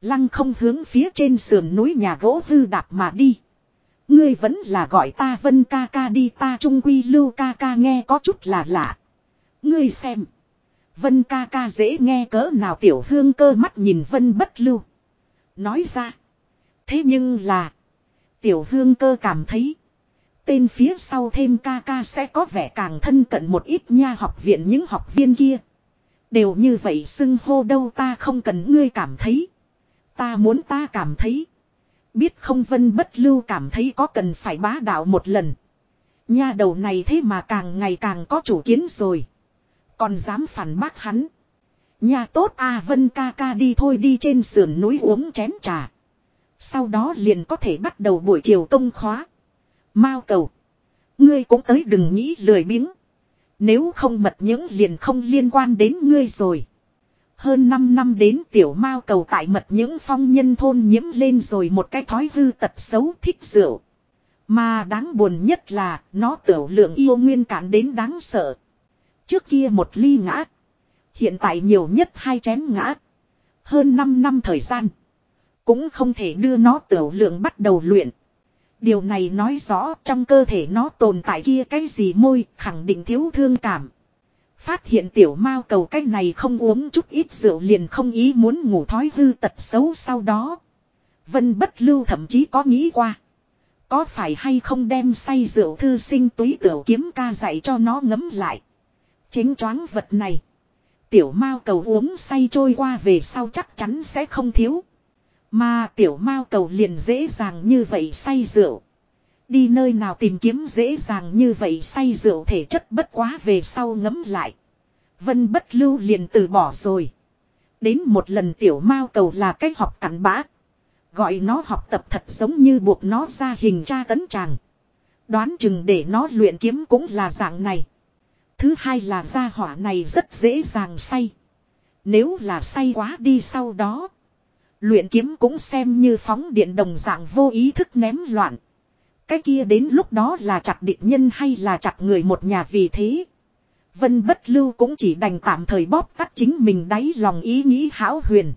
Lăng không hướng phía trên sườn núi nhà gỗ hư đạp mà đi. Ngươi vẫn là gọi ta vân ca ca đi, ta trung quy lưu ca ca nghe có chút là lạ. Ngươi xem. Vân ca ca dễ nghe cỡ nào tiểu hương cơ mắt nhìn vân bất lưu. Nói ra. Thế nhưng là. Tiểu hương cơ cảm thấy. Tên phía sau thêm ca ca sẽ có vẻ càng thân cận một ít nha học viện những học viên kia. Đều như vậy xưng hô đâu ta không cần ngươi cảm thấy. Ta muốn ta cảm thấy. Biết không vân bất lưu cảm thấy có cần phải bá đạo một lần. Nha đầu này thế mà càng ngày càng có chủ kiến rồi. Còn dám phản bác hắn. Nhà tốt à vân ca ca đi thôi đi trên sườn núi uống chén trà. Sau đó liền có thể bắt đầu buổi chiều công khóa. Mao cầu. Ngươi cũng tới đừng nghĩ lười biếng. Nếu không mật những liền không liên quan đến ngươi rồi. Hơn 5 năm đến tiểu mao cầu tại mật những phong nhân thôn nhiễm lên rồi một cái thói hư tật xấu thích rượu. Mà đáng buồn nhất là, nó tiểu lượng yêu nguyên cản đến đáng sợ. Trước kia một ly ngã. Hiện tại nhiều nhất hai chén ngã. Hơn 5 năm thời gian. Cũng không thể đưa nó tiểu lượng bắt đầu luyện. Điều này nói rõ trong cơ thể nó tồn tại kia cái gì môi, khẳng định thiếu thương cảm. Phát hiện tiểu mao cầu cái này không uống chút ít rượu liền không ý muốn ngủ thói hư tật xấu sau đó. Vân bất lưu thậm chí có nghĩ qua. Có phải hay không đem say rượu thư sinh túy tiểu kiếm ca dạy cho nó ngấm lại. Chính choáng vật này. Tiểu mao cầu uống say trôi qua về sau chắc chắn sẽ không thiếu. Mà tiểu mao cầu liền dễ dàng như vậy say rượu. Đi nơi nào tìm kiếm dễ dàng như vậy say rượu thể chất bất quá về sau ngấm lại. Vân bất lưu liền từ bỏ rồi. Đến một lần tiểu mao cầu là cách học cắn bã. Gọi nó học tập thật giống như buộc nó ra hình tra tấn tràng. Đoán chừng để nó luyện kiếm cũng là dạng này. Thứ hai là gia hỏa này rất dễ dàng say. Nếu là say quá đi sau đó. Luyện kiếm cũng xem như phóng điện đồng dạng vô ý thức ném loạn. Cái kia đến lúc đó là chặt địch nhân hay là chặt người một nhà vì thế. Vân bất lưu cũng chỉ đành tạm thời bóp tắt chính mình đáy lòng ý nghĩ hão huyền.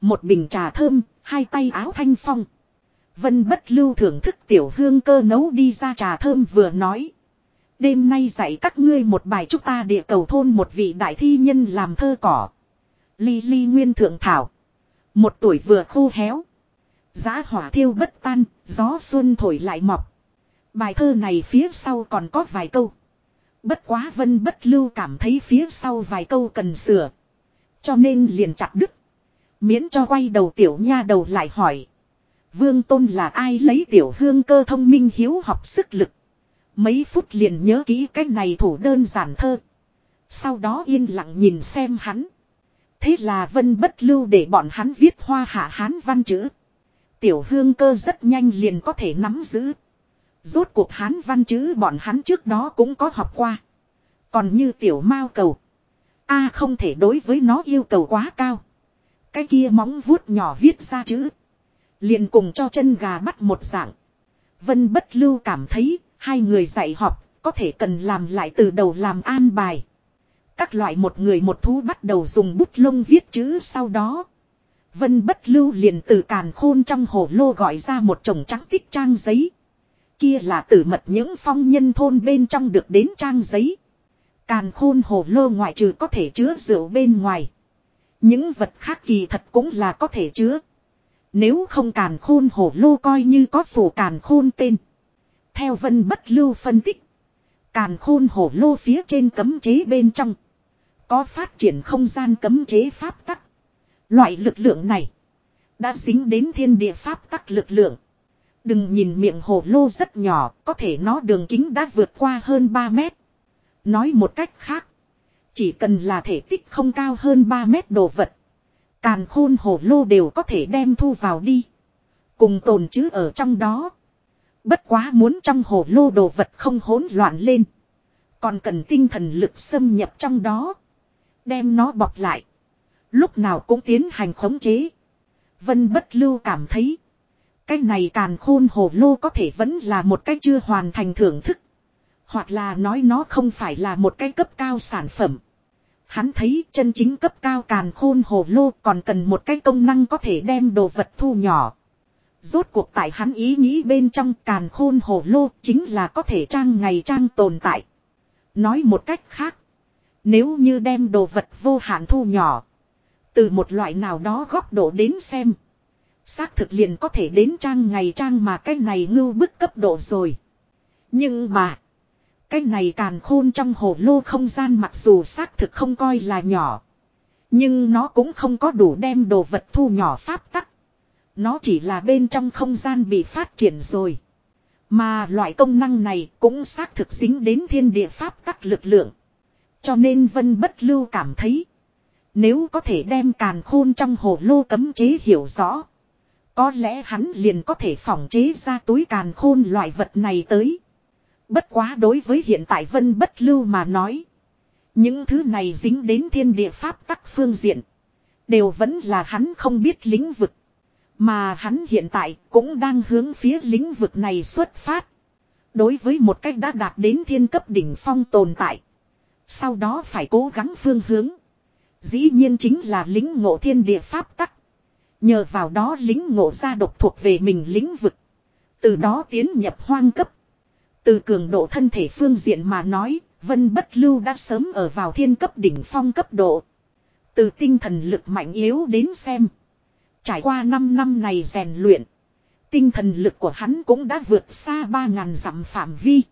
Một bình trà thơm, hai tay áo thanh phong. Vân bất lưu thưởng thức tiểu hương cơ nấu đi ra trà thơm vừa nói. Đêm nay dạy các ngươi một bài chúc ta địa cầu thôn một vị đại thi nhân làm thơ cỏ. Ly ly nguyên thượng thảo. Một tuổi vừa khô héo. Giá hỏa thiêu bất tan, gió xuân thổi lại mọc. Bài thơ này phía sau còn có vài câu. Bất quá vân bất lưu cảm thấy phía sau vài câu cần sửa. Cho nên liền chặt đứt. Miễn cho quay đầu tiểu nha đầu lại hỏi. Vương Tôn là ai lấy tiểu hương cơ thông minh hiếu học sức lực. Mấy phút liền nhớ kỹ cái này thủ đơn giản thơ. Sau đó yên lặng nhìn xem hắn. Thế là vân bất lưu để bọn hắn viết hoa hạ hán văn chữ. Tiểu hương cơ rất nhanh liền có thể nắm giữ. Rốt cuộc hán văn chữ bọn hắn trước đó cũng có học qua. Còn như tiểu mao cầu. A không thể đối với nó yêu cầu quá cao. Cái kia móng vuốt nhỏ viết ra chữ. Liền cùng cho chân gà bắt một dạng. Vân bất lưu cảm thấy hai người dạy họp có thể cần làm lại từ đầu làm an bài. Các loại một người một thú bắt đầu dùng bút lông viết chữ sau đó. Vân bất lưu liền từ càn khôn trong hồ lô gọi ra một chồng trắng tích trang giấy. Kia là tử mật những phong nhân thôn bên trong được đến trang giấy. Càn khôn hồ lô ngoại trừ có thể chứa rượu bên ngoài. Những vật khác kỳ thật cũng là có thể chứa. Nếu không càn khôn hồ lô coi như có phủ càn khôn tên. Theo vân bất lưu phân tích. Càn khôn hồ lô phía trên cấm chế bên trong. Có phát triển không gian cấm chế pháp tắc. Loại lực lượng này. Đã dính đến thiên địa pháp tắc lực lượng. Đừng nhìn miệng hồ lô rất nhỏ. Có thể nó đường kính đã vượt qua hơn 3 mét. Nói một cách khác. Chỉ cần là thể tích không cao hơn 3 mét đồ vật. Càn khôn hồ lô đều có thể đem thu vào đi. Cùng tồn chứ ở trong đó. Bất quá muốn trong hồ lô đồ vật không hỗn loạn lên. Còn cần tinh thần lực xâm nhập trong đó. Đem nó bọc lại. Lúc nào cũng tiến hành khống chế. Vân bất lưu cảm thấy. Cái này càn khôn hồ lô có thể vẫn là một cái chưa hoàn thành thưởng thức. Hoặc là nói nó không phải là một cái cấp cao sản phẩm. Hắn thấy chân chính cấp cao càn khôn hồ lô còn cần một cái công năng có thể đem đồ vật thu nhỏ. Rốt cuộc tại hắn ý nghĩ bên trong càn khôn hồ lô chính là có thể trang ngày trang tồn tại. Nói một cách khác. Nếu như đem đồ vật vô hạn thu nhỏ. Từ một loại nào đó góc độ đến xem. Xác thực liền có thể đến trang ngày trang mà cái này ngưu bức cấp độ rồi. Nhưng mà. Cái này càn khôn trong hồ lô không gian mặc dù xác thực không coi là nhỏ. Nhưng nó cũng không có đủ đem đồ vật thu nhỏ pháp tắc. Nó chỉ là bên trong không gian bị phát triển rồi. Mà loại công năng này cũng xác thực dính đến thiên địa pháp các lực lượng. Cho nên Vân Bất Lưu cảm thấy. Nếu có thể đem càn khôn trong hồ lô cấm chế hiểu rõ. Có lẽ hắn liền có thể phỏng chế ra túi càn khôn loại vật này tới. Bất quá đối với hiện tại Vân Bất Lưu mà nói. Những thứ này dính đến thiên địa pháp tắc phương diện. Đều vẫn là hắn không biết lĩnh vực. Mà hắn hiện tại cũng đang hướng phía lĩnh vực này xuất phát. Đối với một cách đã đạt đến thiên cấp đỉnh phong tồn tại. Sau đó phải cố gắng phương hướng. Dĩ nhiên chính là lính ngộ thiên địa pháp tắc. Nhờ vào đó lính ngộ ra độc thuộc về mình lĩnh vực. Từ đó tiến nhập hoang cấp. Từ cường độ thân thể phương diện mà nói, Vân Bất Lưu đã sớm ở vào thiên cấp đỉnh phong cấp độ. Từ tinh thần lực mạnh yếu đến xem. Trải qua 5 năm này rèn luyện. Tinh thần lực của hắn cũng đã vượt xa 3.000 dặm phạm vi.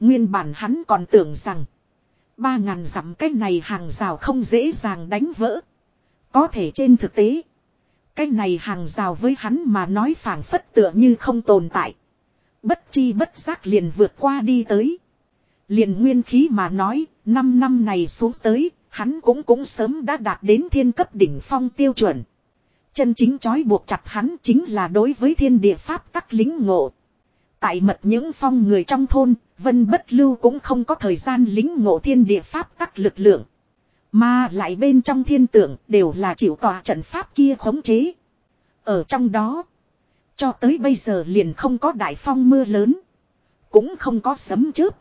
Nguyên bản hắn còn tưởng rằng. 3.000 dặm cái này hàng rào không dễ dàng đánh vỡ. Có thể trên thực tế. Cái này hàng rào với hắn mà nói phảng phất tựa như không tồn tại. Bất chi bất giác liền vượt qua đi tới. Liền nguyên khí mà nói, 5 năm này xuống tới, hắn cũng cũng sớm đã đạt đến thiên cấp đỉnh phong tiêu chuẩn. Chân chính trói buộc chặt hắn chính là đối với thiên địa pháp tắc lính ngộ. Tại mật những phong người trong thôn, Vân Bất Lưu cũng không có thời gian lính ngộ thiên địa pháp tắc lực lượng. Mà lại bên trong thiên tượng đều là chịu tòa trận pháp kia khống chế. Ở trong đó, cho tới bây giờ liền không có đại phong mưa lớn. Cũng không có sấm chớp.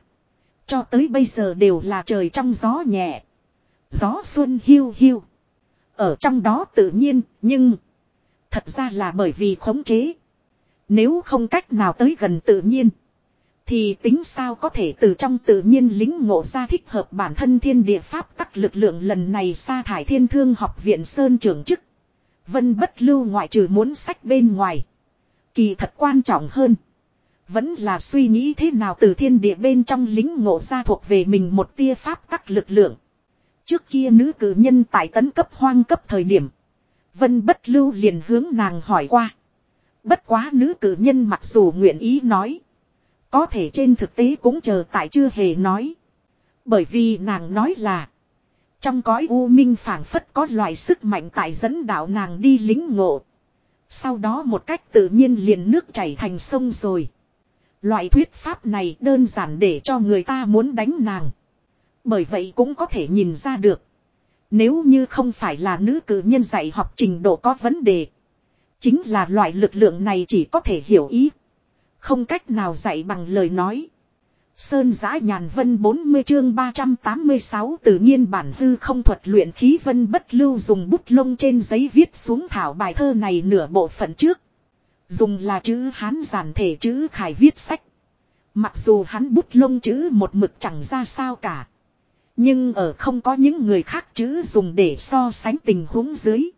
Cho tới bây giờ đều là trời trong gió nhẹ. Gió xuân hiu hiu. Ở trong đó tự nhiên, nhưng... Thật ra là bởi vì khống chế. Nếu không cách nào tới gần tự nhiên. Thì tính sao có thể từ trong tự nhiên lính ngộ ra thích hợp bản thân thiên địa pháp tắc lực lượng lần này sa thải thiên thương học viện Sơn trưởng chức. Vân bất lưu ngoại trừ muốn sách bên ngoài. Kỳ thật quan trọng hơn. Vẫn là suy nghĩ thế nào từ thiên địa bên trong lính ngộ ra thuộc về mình một tia pháp tắc lực lượng. Trước kia nữ cử nhân tại tấn cấp hoang cấp thời điểm. Vân bất lưu liền hướng nàng hỏi qua. Bất quá nữ cử nhân mặc dù nguyện ý nói. Có thể trên thực tế cũng chờ tại chưa hề nói. Bởi vì nàng nói là. Trong cõi u minh phảng phất có loại sức mạnh tại dẫn đạo nàng đi lính ngộ. Sau đó một cách tự nhiên liền nước chảy thành sông rồi. Loại thuyết pháp này đơn giản để cho người ta muốn đánh nàng. Bởi vậy cũng có thể nhìn ra được. Nếu như không phải là nữ cử nhân dạy học trình độ có vấn đề. Chính là loại lực lượng này chỉ có thể hiểu ý. Không cách nào dạy bằng lời nói. Sơn giã nhàn vân 40 chương 386 tự nhiên bản hư không thuật luyện khí vân bất lưu dùng bút lông trên giấy viết xuống thảo bài thơ này nửa bộ phận trước. Dùng là chữ hán giản thể chữ khải viết sách. Mặc dù hắn bút lông chữ một mực chẳng ra sao cả. Nhưng ở không có những người khác chữ dùng để so sánh tình huống dưới.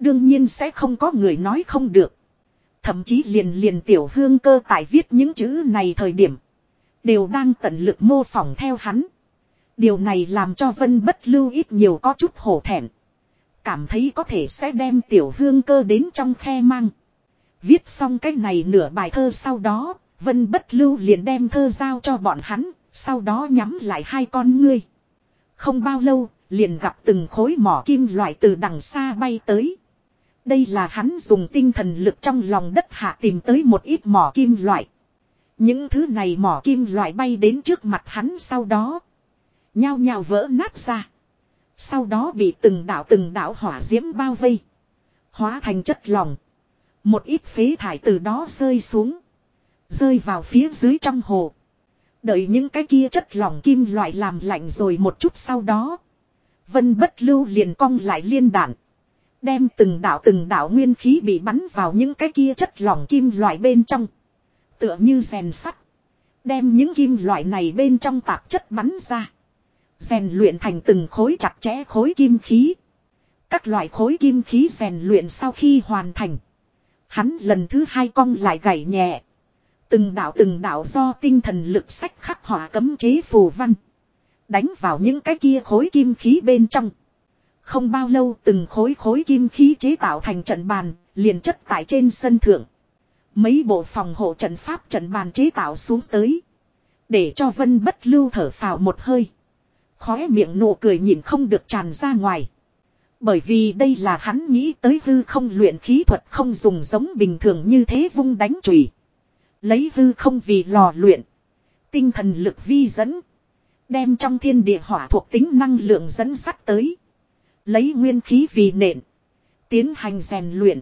Đương nhiên sẽ không có người nói không được. Thậm chí liền liền tiểu hương cơ tại viết những chữ này thời điểm. Đều đang tận lực mô phỏng theo hắn. Điều này làm cho Vân bất lưu ít nhiều có chút hổ thẹn. Cảm thấy có thể sẽ đem tiểu hương cơ đến trong khe mang. Viết xong cái này nửa bài thơ sau đó, Vân bất lưu liền đem thơ giao cho bọn hắn, sau đó nhắm lại hai con ngươi. Không bao lâu, liền gặp từng khối mỏ kim loại từ đằng xa bay tới. Đây là hắn dùng tinh thần lực trong lòng đất hạ tìm tới một ít mỏ kim loại. Những thứ này mỏ kim loại bay đến trước mặt hắn sau đó. Nhao nhao vỡ nát ra. Sau đó bị từng đảo từng đảo hỏa diễm bao vây. Hóa thành chất lỏng. Một ít phế thải từ đó rơi xuống. Rơi vào phía dưới trong hồ. Đợi những cái kia chất lỏng kim loại làm lạnh rồi một chút sau đó. Vân bất lưu liền cong lại liên đạn. Đem từng đảo từng đảo nguyên khí bị bắn vào những cái kia chất lỏng kim loại bên trong. Tựa như rèn sắt. Đem những kim loại này bên trong tạp chất bắn ra. Rèn luyện thành từng khối chặt chẽ khối kim khí. Các loại khối kim khí rèn luyện sau khi hoàn thành. Hắn lần thứ hai cong lại gảy nhẹ. Từng đạo từng đạo do tinh thần lực sách khắc họa cấm chế phù văn. Đánh vào những cái kia khối kim khí bên trong. Không bao lâu từng khối khối kim khí chế tạo thành trận bàn, liền chất tại trên sân thượng. Mấy bộ phòng hộ trận pháp trận bàn chế tạo xuống tới. Để cho vân bất lưu thở phào một hơi. Khóe miệng nụ cười nhìn không được tràn ra ngoài. Bởi vì đây là hắn nghĩ tới hư không luyện khí thuật không dùng giống bình thường như thế vung đánh chùy. Lấy hư không vì lò luyện. Tinh thần lực vi dẫn. Đem trong thiên địa hỏa thuộc tính năng lượng dẫn sắt tới. Lấy nguyên khí vì nện. Tiến hành rèn luyện.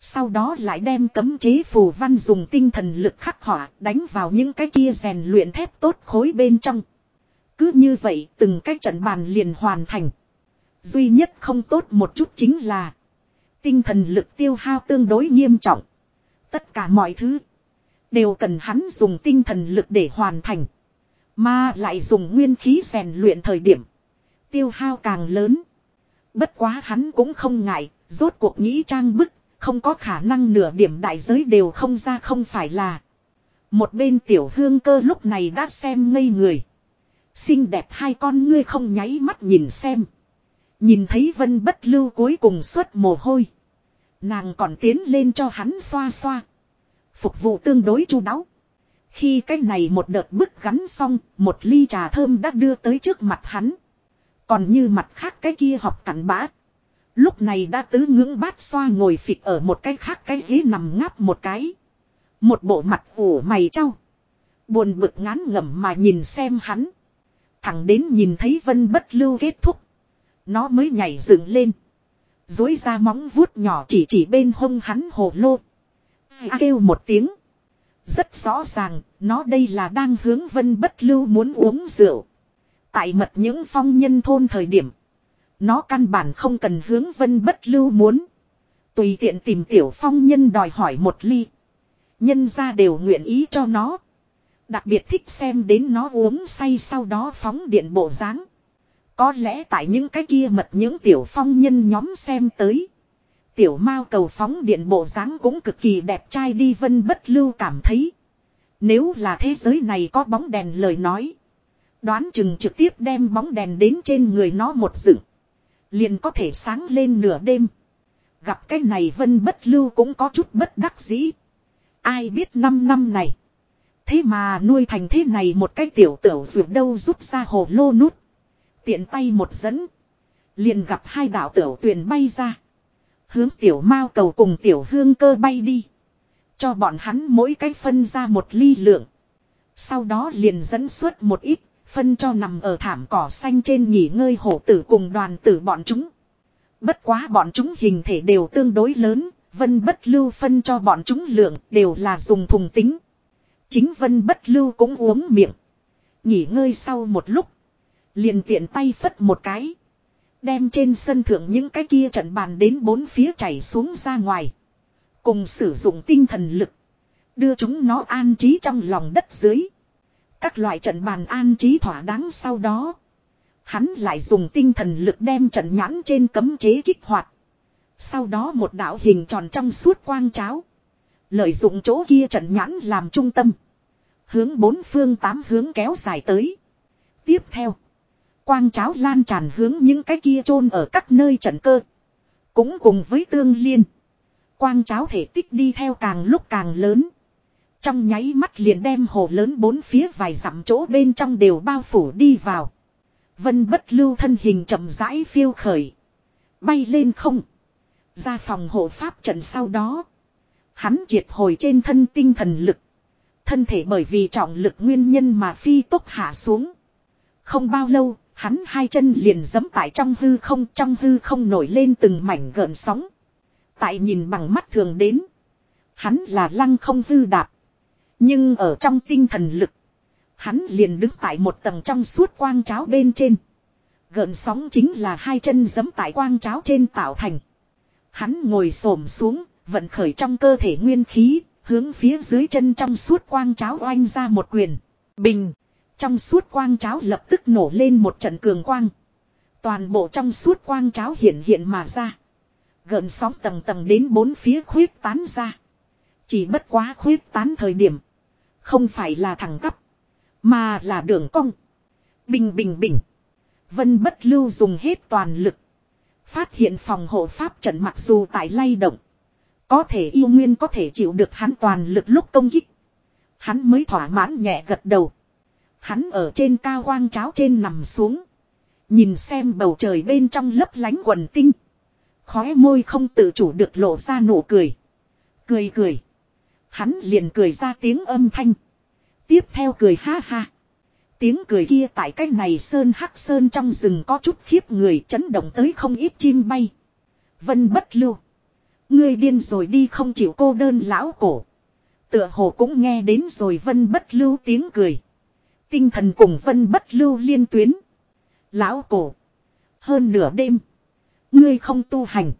Sau đó lại đem cấm chế phù văn dùng tinh thần lực khắc họa đánh vào những cái kia rèn luyện thép tốt khối bên trong. Cứ như vậy, từng cái trận bàn liền hoàn thành. Duy nhất không tốt một chút chính là tinh thần lực tiêu hao tương đối nghiêm trọng. Tất cả mọi thứ đều cần hắn dùng tinh thần lực để hoàn thành. Mà lại dùng nguyên khí rèn luyện thời điểm. Tiêu hao càng lớn. Bất quá hắn cũng không ngại, rốt cuộc nghĩ trang bức, không có khả năng nửa điểm đại giới đều không ra không phải là. Một bên tiểu hương cơ lúc này đã xem ngây người. Xinh đẹp hai con ngươi không nháy mắt nhìn xem. Nhìn thấy vân bất lưu cuối cùng xuất mồ hôi. Nàng còn tiến lên cho hắn xoa xoa. Phục vụ tương đối chu đáo. Khi cái này một đợt bức gắn xong, một ly trà thơm đã đưa tới trước mặt hắn. Còn như mặt khác cái kia học cặn bã. Lúc này đã tứ ngưỡng bát xoa ngồi phịch ở một cái khác cái ghế nằm ngáp một cái. Một bộ mặt ủ mày trao. Buồn bực ngán ngẩm mà nhìn xem hắn. Thẳng đến nhìn thấy vân bất lưu kết thúc. Nó mới nhảy dựng lên. Dối ra móng vuốt nhỏ chỉ chỉ bên hông hắn hồ lô. Kêu một tiếng. Rất rõ ràng, nó đây là đang hướng vân bất lưu muốn uống rượu. Tại mật những phong nhân thôn thời điểm. Nó căn bản không cần hướng vân bất lưu muốn. Tùy tiện tìm tiểu phong nhân đòi hỏi một ly. Nhân ra đều nguyện ý cho nó. Đặc biệt thích xem đến nó uống say sau đó phóng điện bộ dáng Có lẽ tại những cái kia mật những tiểu phong nhân nhóm xem tới. Tiểu mao cầu phóng điện bộ dáng cũng cực kỳ đẹp trai đi vân bất lưu cảm thấy. Nếu là thế giới này có bóng đèn lời nói. Đoán chừng trực tiếp đem bóng đèn đến trên người nó một dựng. Liền có thể sáng lên nửa đêm. Gặp cái này vân bất lưu cũng có chút bất đắc dĩ. Ai biết năm năm này. Thế mà nuôi thành thế này một cái tiểu tiểu vượt đâu rút ra hồ lô nút. Tiện tay một dẫn. Liền gặp hai đạo tiểu tuyền bay ra. Hướng tiểu mao cầu cùng tiểu hương cơ bay đi. Cho bọn hắn mỗi cái phân ra một ly lượng. Sau đó liền dẫn xuất một ít, phân cho nằm ở thảm cỏ xanh trên nghỉ ngơi hổ tử cùng đoàn tử bọn chúng. Bất quá bọn chúng hình thể đều tương đối lớn, vân bất lưu phân cho bọn chúng lượng đều là dùng thùng tính. Chính vân bất lưu cũng uống miệng. Nghỉ ngơi sau một lúc. Liền tiện tay phất một cái. Đem trên sân thượng những cái kia trận bàn đến bốn phía chảy xuống ra ngoài. Cùng sử dụng tinh thần lực. Đưa chúng nó an trí trong lòng đất dưới. Các loại trận bàn an trí thỏa đáng sau đó. Hắn lại dùng tinh thần lực đem trận nhãn trên cấm chế kích hoạt. Sau đó một đạo hình tròn trong suốt quang cháo. Lợi dụng chỗ kia trận nhãn làm trung tâm. Hướng bốn phương tám hướng kéo dài tới. Tiếp theo. Quang cháo lan tràn hướng những cái kia chôn ở các nơi trận cơ. Cũng cùng với tương liên. Quang cháo thể tích đi theo càng lúc càng lớn. Trong nháy mắt liền đem hồ lớn bốn phía vài dặm chỗ bên trong đều bao phủ đi vào. Vân bất lưu thân hình chậm rãi phiêu khởi. Bay lên không. Ra phòng hộ pháp trận sau đó. Hắn triệt hồi trên thân tinh thần lực. Thân thể bởi vì trọng lực nguyên nhân mà phi tốc hạ xuống. Không bao lâu, hắn hai chân liền giẫm tại trong hư không trong hư không nổi lên từng mảnh gợn sóng. Tại nhìn bằng mắt thường đến. Hắn là lăng không hư đạp. Nhưng ở trong tinh thần lực. Hắn liền đứng tại một tầng trong suốt quang cháo bên trên. Gợn sóng chính là hai chân giẫm tại quang cháo trên tạo thành. Hắn ngồi xổm xuống, vận khởi trong cơ thể nguyên khí, hướng phía dưới chân trong suốt quang cháo oanh ra một quyền. Bình! Trong suốt quang cháo lập tức nổ lên một trận cường quang. Toàn bộ trong suốt quang cháo hiện hiện mà ra. Gợn sóng tầng tầng đến bốn phía khuyết tán ra. Chỉ bất quá khuyết tán thời điểm. Không phải là thẳng tắp. Mà là đường cong. Bình bình bình. Vân bất lưu dùng hết toàn lực. Phát hiện phòng hộ pháp trận mặc dù tại lay động. Có thể yêu nguyên có thể chịu được hắn toàn lực lúc công kích. Hắn mới thỏa mãn nhẹ gật đầu. Hắn ở trên cao quang cháo trên nằm xuống. Nhìn xem bầu trời bên trong lấp lánh quần tinh. Khóe môi không tự chủ được lộ ra nụ cười. Cười cười. Hắn liền cười ra tiếng âm thanh. Tiếp theo cười ha ha. Tiếng cười kia tại cái này sơn hắc sơn trong rừng có chút khiếp người chấn động tới không ít chim bay. Vân bất lưu. Ngươi điên rồi đi không chịu cô đơn lão cổ. Tựa hồ cũng nghe đến rồi vân bất lưu tiếng cười. Tinh thần cùng vân bất lưu liên tuyến. Lão cổ. Hơn nửa đêm. Ngươi không tu hành.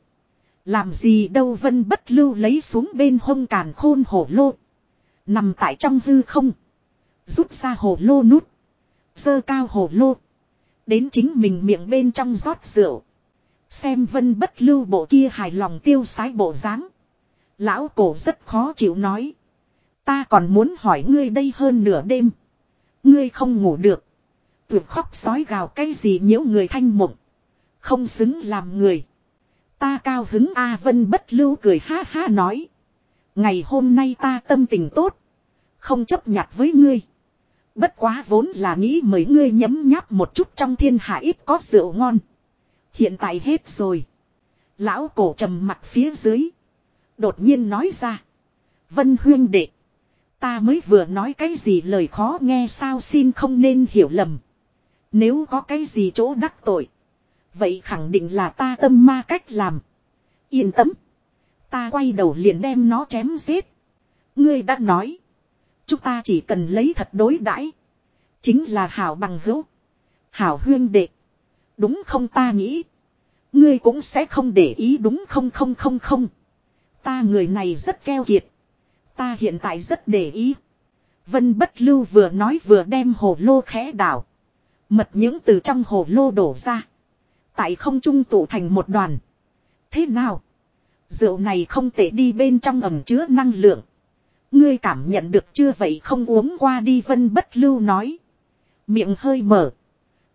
Làm gì đâu vân bất lưu lấy xuống bên hông càn khôn hổ lô. Nằm tại trong hư không. Rút ra hổ lô nút. Dơ cao hổ lô. Đến chính mình miệng bên trong rót rượu. Xem vân bất lưu bộ kia hài lòng tiêu sái bộ dáng. Lão cổ rất khó chịu nói. Ta còn muốn hỏi ngươi đây hơn nửa đêm. Ngươi không ngủ được. Tuyệt khóc sói gào cái gì nhiễu người thanh mộng. Không xứng làm người. Ta cao hứng A Vân bất lưu cười ha ha nói. Ngày hôm nay ta tâm tình tốt. Không chấp nhặt với ngươi. Bất quá vốn là nghĩ mấy ngươi nhấm nháp một chút trong thiên hạ ít có rượu ngon. Hiện tại hết rồi. Lão cổ trầm mặt phía dưới. Đột nhiên nói ra. Vân huyên đệ. Ta mới vừa nói cái gì lời khó nghe sao xin không nên hiểu lầm. Nếu có cái gì chỗ đắc tội. Vậy khẳng định là ta tâm ma cách làm. Yên tâm. Ta quay đầu liền đem nó chém giết. Ngươi đã nói. Chúng ta chỉ cần lấy thật đối đãi, Chính là hảo bằng hữu. Hảo huyên đệ. Đúng không ta nghĩ. Ngươi cũng sẽ không để ý đúng không không không không. Ta người này rất keo kiệt. Ta hiện tại rất để ý. Vân bất lưu vừa nói vừa đem hồ lô khẽ đảo. Mật những từ trong hồ lô đổ ra. Tại không trung tụ thành một đoàn. Thế nào? Rượu này không thể đi bên trong ẩm chứa năng lượng. Ngươi cảm nhận được chưa vậy không uống qua đi, vân bất lưu nói. Miệng hơi mở.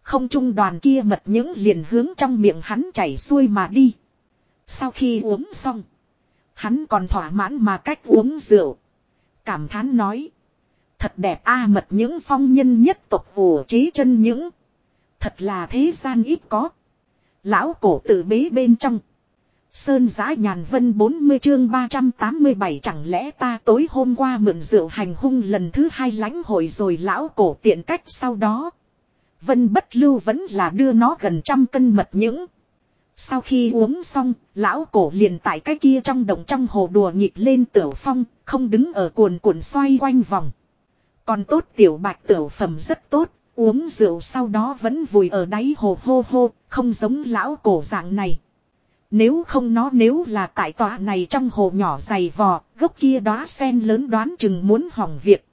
Không trung đoàn kia mật những liền hướng trong miệng hắn chảy xuôi mà đi. Sau khi uống xong. Hắn còn thỏa mãn mà cách uống rượu. Cảm thán nói. Thật đẹp a, mật những phong nhân nhất tộc vù trí chân những. Thật là thế gian ít có. Lão cổ tự bế bên trong. Sơn giã nhàn vân 40 chương 387 chẳng lẽ ta tối hôm qua mượn rượu hành hung lần thứ hai lãnh hội rồi lão cổ tiện cách sau đó. Vân bất lưu vẫn là đưa nó gần trăm cân mật những. Sau khi uống xong, lão cổ liền tại cái kia trong động trong hồ đùa nghịch lên tiểu phong, không đứng ở cuồn cuộn xoay quanh vòng. Còn tốt tiểu bạch tiểu phẩm rất tốt, uống rượu sau đó vẫn vùi ở đáy hồ hô hô, không giống lão cổ dạng này. Nếu không nó nếu là tại tòa này trong hồ nhỏ dày vò, gốc kia đóa sen lớn đoán chừng muốn hỏng việc.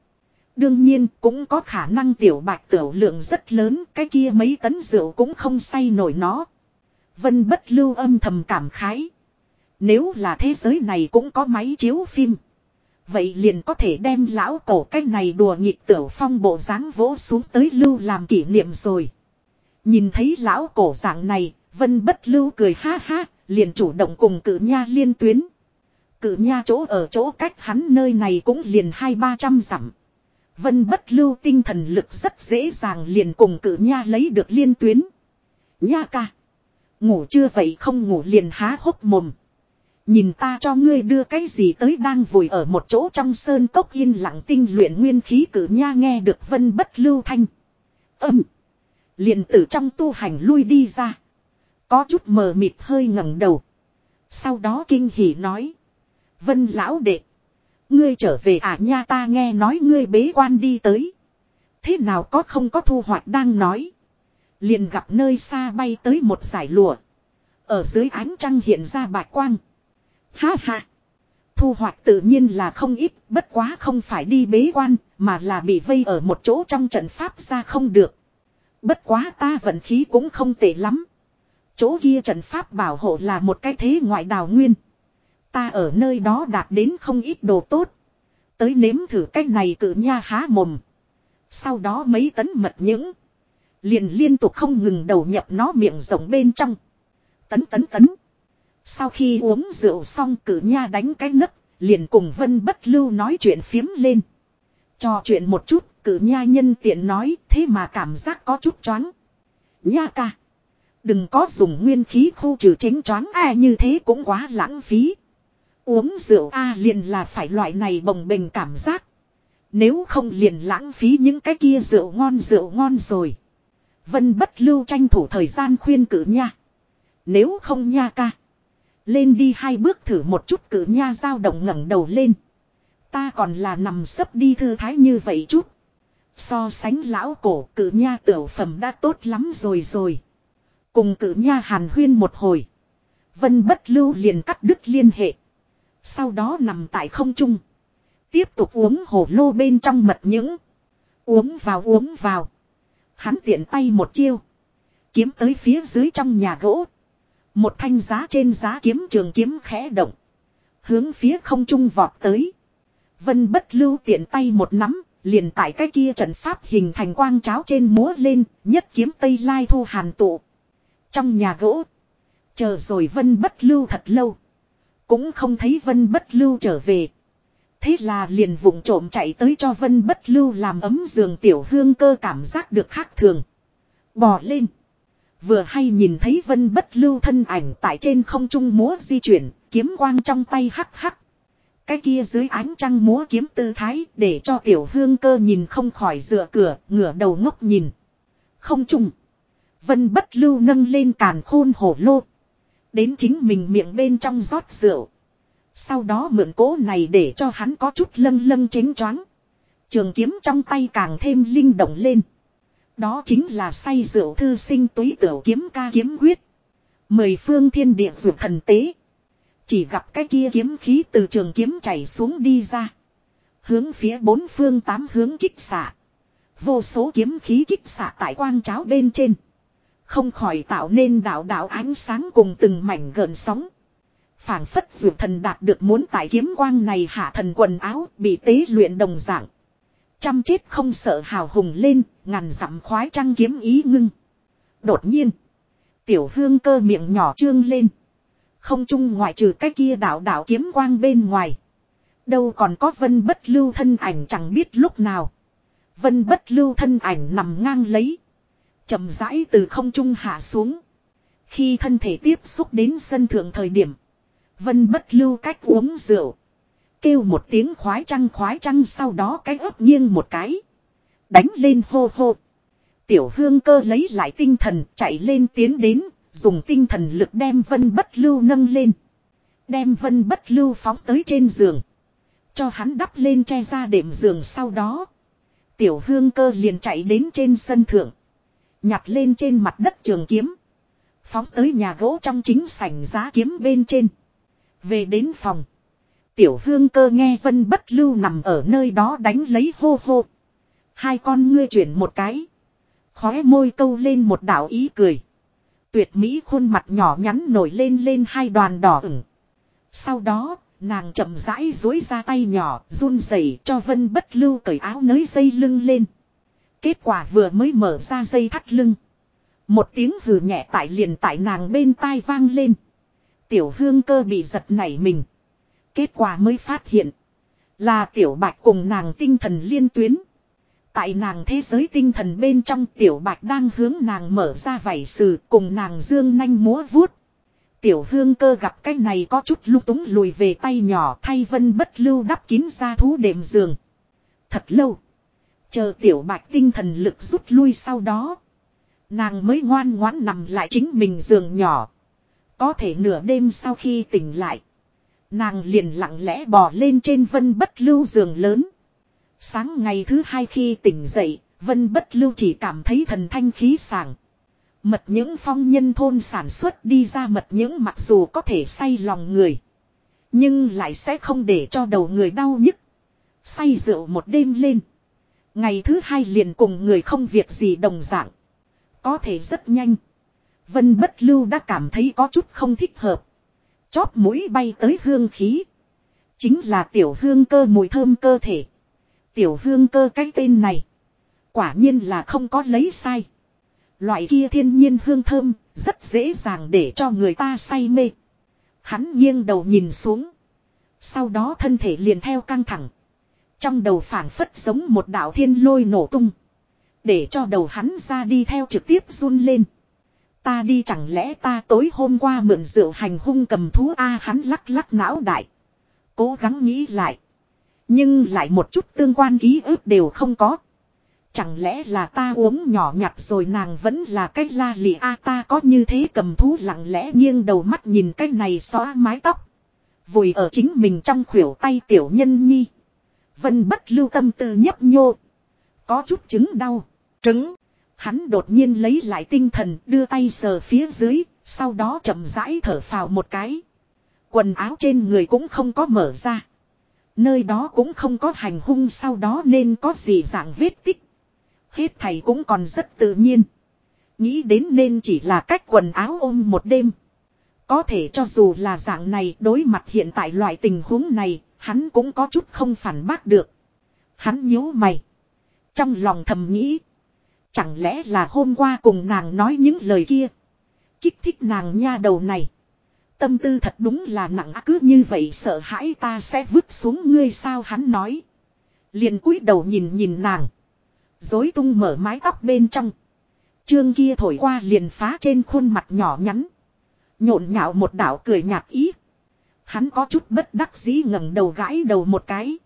Đương nhiên cũng có khả năng tiểu bạch tiểu lượng rất lớn, cái kia mấy tấn rượu cũng không say nổi nó. Vân bất lưu âm thầm cảm khái. Nếu là thế giới này cũng có máy chiếu phim. Vậy liền có thể đem lão cổ cái này đùa nghịch tiểu phong bộ dáng vỗ xuống tới lưu làm kỷ niệm rồi. Nhìn thấy lão cổ dạng này, vân bất lưu cười ha ha, liền chủ động cùng cử nha liên tuyến. Cử nha chỗ ở chỗ cách hắn nơi này cũng liền hai ba trăm dặm. Vân bất lưu tinh thần lực rất dễ dàng liền cùng cử nha lấy được liên tuyến. Nha ca. Ngủ chưa vậy không ngủ liền há hốc mồm. Nhìn ta cho ngươi đưa cái gì tới đang vùi ở một chỗ trong sơn cốc yên lặng tinh luyện nguyên khí cử nha nghe được vân bất lưu thanh. Âm. Liền từ trong tu hành lui đi ra. Có chút mờ mịt hơi ngẩng đầu. Sau đó kinh hỉ nói. Vân lão đệ. Ngươi trở về à nha ta nghe nói ngươi bế quan đi tới. Thế nào có không có thu hoạch đang nói. Liền gặp nơi xa bay tới một giải lụa. Ở dưới ánh trăng hiện ra bạch quang. Ha ha. Thu hoạch tự nhiên là không ít, bất quá không phải đi bế quan, mà là bị vây ở một chỗ trong trận pháp ra không được. Bất quá ta vận khí cũng không tệ lắm. Chỗ kia trận pháp bảo hộ là một cái thế ngoại đào nguyên. Ta ở nơi đó đạt đến không ít đồ tốt. Tới nếm thử cái này cử nha há mồm. Sau đó mấy tấn mật những. Liền liên tục không ngừng đầu nhập nó miệng rộng bên trong. Tấn tấn tấn. Sau khi uống rượu xong cử nha đánh cái nấc. Liền cùng vân bất lưu nói chuyện phiếm lên. Trò chuyện một chút, cử nha nhân tiện nói, thế mà cảm giác có chút choáng. Nha ca. Đừng có dùng nguyên khí khu trừ tránh choáng à như thế cũng quá lãng phí. Uống rượu a liền là phải loại này bồng bềnh cảm giác. Nếu không liền lãng phí những cái kia rượu ngon rượu ngon rồi. Vân bất lưu tranh thủ thời gian khuyên cử nha. Nếu không nha ca. Lên đi hai bước thử một chút cử nha dao động ngẩng đầu lên. Ta còn là nằm sấp đi thư thái như vậy chút. So sánh lão cổ cử nha tiểu phẩm đã tốt lắm rồi rồi. Cùng cử nha hàn huyên một hồi. Vân bất lưu liền cắt đứt liên hệ. Sau đó nằm tại không trung. Tiếp tục uống hồ lô bên trong mật những. Uống vào uống vào. Hắn tiện tay một chiêu. Kiếm tới phía dưới trong nhà gỗ. Một thanh giá trên giá kiếm trường kiếm khẽ động. Hướng phía không trung vọt tới. Vân bất lưu tiện tay một nắm. Liền tại cái kia trận pháp hình thành quang cháo trên múa lên. Nhất kiếm tây lai thu hàn tụ. Trong nhà gỗ. Chờ rồi vân bất lưu thật lâu. Cũng không thấy vân bất lưu trở về. Thế là liền vụng trộm chạy tới cho vân bất lưu làm ấm giường tiểu hương cơ cảm giác được khác thường. Bò lên. Vừa hay nhìn thấy vân bất lưu thân ảnh tại trên không trung múa di chuyển, kiếm quang trong tay hắc hắc. Cái kia dưới ánh trăng múa kiếm tư thái để cho tiểu hương cơ nhìn không khỏi dựa cửa, ngửa đầu ngốc nhìn. Không trung. Vân bất lưu nâng lên càn khôn hổ lô. Đến chính mình miệng bên trong rót rượu. Sau đó mượn cố này để cho hắn có chút lâng lâng chính choáng. Trường kiếm trong tay càng thêm linh động lên. Đó chính là say rượu thư sinh túy tiểu kiếm ca kiếm quyết. Mười phương thiên địa rượu thần tế. Chỉ gặp cái kia kiếm khí từ trường kiếm chảy xuống đi ra. Hướng phía bốn phương tám hướng kích xạ. Vô số kiếm khí kích xạ tại quang cháo bên trên. Không khỏi tạo nên đạo đạo ánh sáng cùng từng mảnh gợn sóng phảng phất dù thần đạt được muốn tại kiếm quang này hạ thần quần áo bị tế luyện đồng dạng. Chăm chết không sợ hào hùng lên, ngàn dặm khoái trăng kiếm ý ngưng. Đột nhiên, tiểu hương cơ miệng nhỏ trương lên. Không chung ngoại trừ cái kia đạo đạo kiếm quang bên ngoài. Đâu còn có vân bất lưu thân ảnh chẳng biết lúc nào. Vân bất lưu thân ảnh nằm ngang lấy chậm rãi từ không trung hạ xuống. Khi thân thể tiếp xúc đến sân thượng thời điểm. Vân bất lưu cách uống rượu. Kêu một tiếng khoái trăng khoái trăng sau đó cái ấp nghiêng một cái. Đánh lên hô hô. Tiểu hương cơ lấy lại tinh thần, chạy lên tiến đến. Dùng tinh thần lực đem vân bất lưu nâng lên. Đem vân bất lưu phóng tới trên giường. Cho hắn đắp lên che ra đệm giường sau đó. Tiểu hương cơ liền chạy đến trên sân thượng. Nhặt lên trên mặt đất trường kiếm. Phóng tới nhà gỗ trong chính sảnh giá kiếm bên trên. Về đến phòng. Tiểu hương cơ nghe vân bất lưu nằm ở nơi đó đánh lấy hô hô. Hai con ngươi chuyển một cái. Khóe môi câu lên một đạo ý cười. Tuyệt mỹ khuôn mặt nhỏ nhắn nổi lên lên hai đoàn đỏ ửng. Sau đó, nàng chậm rãi dối ra tay nhỏ, run rẩy cho vân bất lưu cởi áo nới dây lưng lên. Kết quả vừa mới mở ra dây thắt lưng. Một tiếng hừ nhẹ tại liền tại nàng bên tai vang lên. Tiểu hương cơ bị giật nảy mình. Kết quả mới phát hiện. Là tiểu bạch cùng nàng tinh thần liên tuyến. Tại nàng thế giới tinh thần bên trong tiểu bạch đang hướng nàng mở ra vảy sừ cùng nàng dương nanh múa vuốt. Tiểu hương cơ gặp cái này có chút lung túng lùi về tay nhỏ thay vân bất lưu đắp kín ra thú đệm giường. Thật lâu. Chờ tiểu bạch tinh thần lực rút lui sau đó. Nàng mới ngoan ngoãn nằm lại chính mình giường nhỏ. Có thể nửa đêm sau khi tỉnh lại. Nàng liền lặng lẽ bò lên trên vân bất lưu giường lớn. Sáng ngày thứ hai khi tỉnh dậy, vân bất lưu chỉ cảm thấy thần thanh khí sảng. Mật những phong nhân thôn sản xuất đi ra mật những mặc dù có thể say lòng người. Nhưng lại sẽ không để cho đầu người đau nhức. Say rượu một đêm lên. Ngày thứ hai liền cùng người không việc gì đồng dạng. Có thể rất nhanh. Vân bất lưu đã cảm thấy có chút không thích hợp. Chóp mũi bay tới hương khí. Chính là tiểu hương cơ mùi thơm cơ thể. Tiểu hương cơ cái tên này. Quả nhiên là không có lấy sai. Loại kia thiên nhiên hương thơm, rất dễ dàng để cho người ta say mê. Hắn nghiêng đầu nhìn xuống. Sau đó thân thể liền theo căng thẳng. Trong đầu phảng phất giống một đạo thiên lôi nổ tung. Để cho đầu hắn ra đi theo trực tiếp run lên. Ta đi chẳng lẽ ta tối hôm qua mượn rượu hành hung cầm thú A hắn lắc lắc não đại. Cố gắng nghĩ lại. Nhưng lại một chút tương quan ký ức đều không có. Chẳng lẽ là ta uống nhỏ nhặt rồi nàng vẫn là cái la lì a ta có như thế cầm thú lặng lẽ nghiêng đầu mắt nhìn cái này xóa mái tóc. Vùi ở chính mình trong khuỷu tay tiểu nhân nhi. Vân bất lưu tâm tư nhấp nhô. Có chút chứng đau. Trứng. Hắn đột nhiên lấy lại tinh thần đưa tay sờ phía dưới. Sau đó chậm rãi thở phào một cái. Quần áo trên người cũng không có mở ra. Nơi đó cũng không có hành hung sau đó nên có gì dạng vết tích. Hết thầy cũng còn rất tự nhiên. Nghĩ đến nên chỉ là cách quần áo ôm một đêm. Có thể cho dù là dạng này đối mặt hiện tại loại tình huống này, hắn cũng có chút không phản bác được. Hắn nhíu mày. Trong lòng thầm nghĩ. Chẳng lẽ là hôm qua cùng nàng nói những lời kia. Kích thích nàng nha đầu này. Tâm tư thật đúng là nặng, cứ như vậy sợ hãi ta sẽ vứt xuống ngươi sao hắn nói. liền cúi đầu nhìn nhìn nàng. Dối tung mở mái tóc bên trong. Trương kia thổi qua liền phá trên khuôn mặt nhỏ nhắn. Nhộn nhạo một đảo cười nhạt ý. Hắn có chút bất đắc dĩ ngẩng đầu gãi đầu một cái.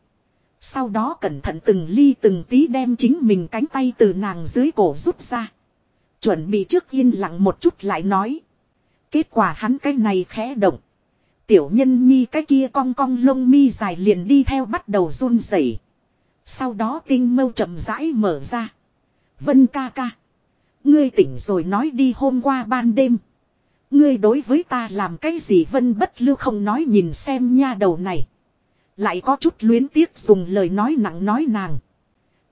Sau đó cẩn thận từng ly từng tí đem chính mình cánh tay từ nàng dưới cổ rút ra. Chuẩn bị trước yên lặng một chút lại nói. Kết quả hắn cái này khẽ động. Tiểu nhân nhi cái kia cong cong lông mi dài liền đi theo bắt đầu run rẩy. Sau đó tinh mâu chậm rãi mở ra. Vân ca ca. Ngươi tỉnh rồi nói đi hôm qua ban đêm. Ngươi đối với ta làm cái gì vân bất lưu không nói nhìn xem nha đầu này. Lại có chút luyến tiếc dùng lời nói nặng nói nàng.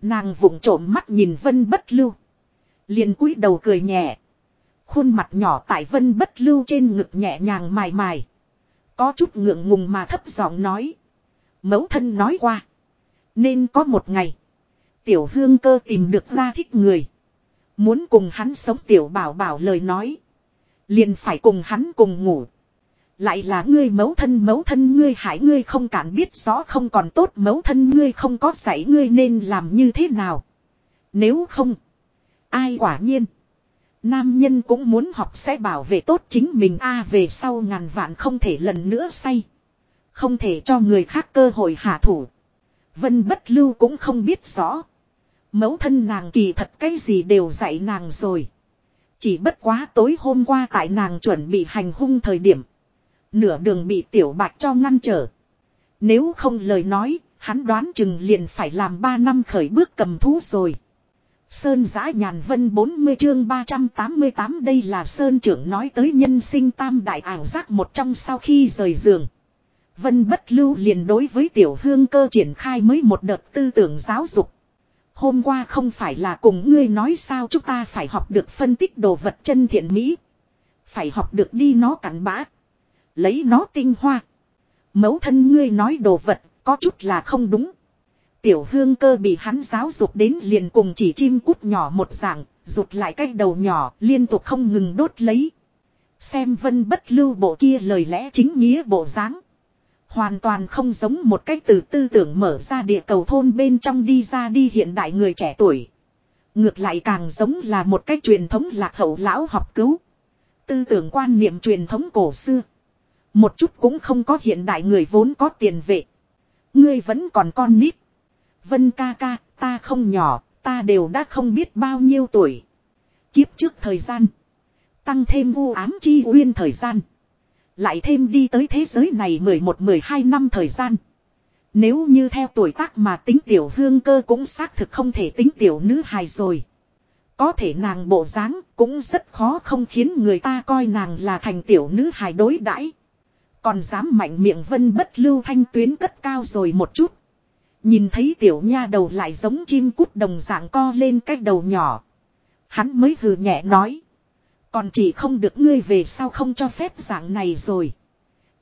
Nàng vụng trộm mắt nhìn vân bất lưu. liền cúi đầu cười nhẹ. Khuôn mặt nhỏ tại vân bất lưu trên ngực nhẹ nhàng mài mài. Có chút ngượng ngùng mà thấp giọng nói. Mẫu thân nói qua. Nên có một ngày. Tiểu hương cơ tìm được ra thích người. Muốn cùng hắn sống tiểu bảo bảo lời nói. Liền phải cùng hắn cùng ngủ. Lại là ngươi mấu thân mấu thân ngươi hại ngươi không cản biết rõ không còn tốt mấu thân ngươi không có dạy ngươi nên làm như thế nào. Nếu không. Ai quả nhiên. Nam nhân cũng muốn học sẽ bảo vệ tốt chính mình a về sau ngàn vạn không thể lần nữa say. Không thể cho người khác cơ hội hạ thủ. Vân bất lưu cũng không biết rõ. Mẫu thân nàng kỳ thật cái gì đều dạy nàng rồi. Chỉ bất quá tối hôm qua tại nàng chuẩn bị hành hung thời điểm. Nửa đường bị tiểu bạch cho ngăn trở. Nếu không lời nói, hắn đoán chừng liền phải làm 3 năm khởi bước cầm thú rồi. Sơn giã nhàn vân 40 chương 388 đây là Sơn trưởng nói tới nhân sinh tam đại ảo giác một trong sau khi rời giường. Vân bất lưu liền đối với tiểu hương cơ triển khai mới một đợt tư tưởng giáo dục. Hôm qua không phải là cùng ngươi nói sao chúng ta phải học được phân tích đồ vật chân thiện mỹ. Phải học được đi nó cắn bã. Lấy nó tinh hoa. Mẫu thân ngươi nói đồ vật có chút là không đúng. Tiểu hương cơ bị hắn giáo dục đến liền cùng chỉ chim cút nhỏ một dạng, rụt lại cái đầu nhỏ liên tục không ngừng đốt lấy. Xem vân bất lưu bộ kia lời lẽ chính nghĩa bộ dáng Hoàn toàn không giống một cách từ tư tưởng mở ra địa cầu thôn bên trong đi ra đi hiện đại người trẻ tuổi. Ngược lại càng giống là một cách truyền thống lạc hậu lão học cứu. Tư tưởng quan niệm truyền thống cổ xưa. Một chút cũng không có hiện đại người vốn có tiền vệ. Ngươi vẫn còn con nít. Vân ca ca, ta không nhỏ, ta đều đã không biết bao nhiêu tuổi. Kiếp trước thời gian. Tăng thêm u ám chi uyên thời gian. Lại thêm đi tới thế giới này 11-12 năm thời gian. Nếu như theo tuổi tác mà tính tiểu hương cơ cũng xác thực không thể tính tiểu nữ hài rồi. Có thể nàng bộ dáng cũng rất khó không khiến người ta coi nàng là thành tiểu nữ hài đối đãi. Còn dám mạnh miệng vân bất lưu thanh tuyến cất cao rồi một chút. Nhìn thấy tiểu nha đầu lại giống chim cút đồng dạng co lên cái đầu nhỏ. Hắn mới hừ nhẹ nói. Còn chỉ không được ngươi về sao không cho phép dạng này rồi.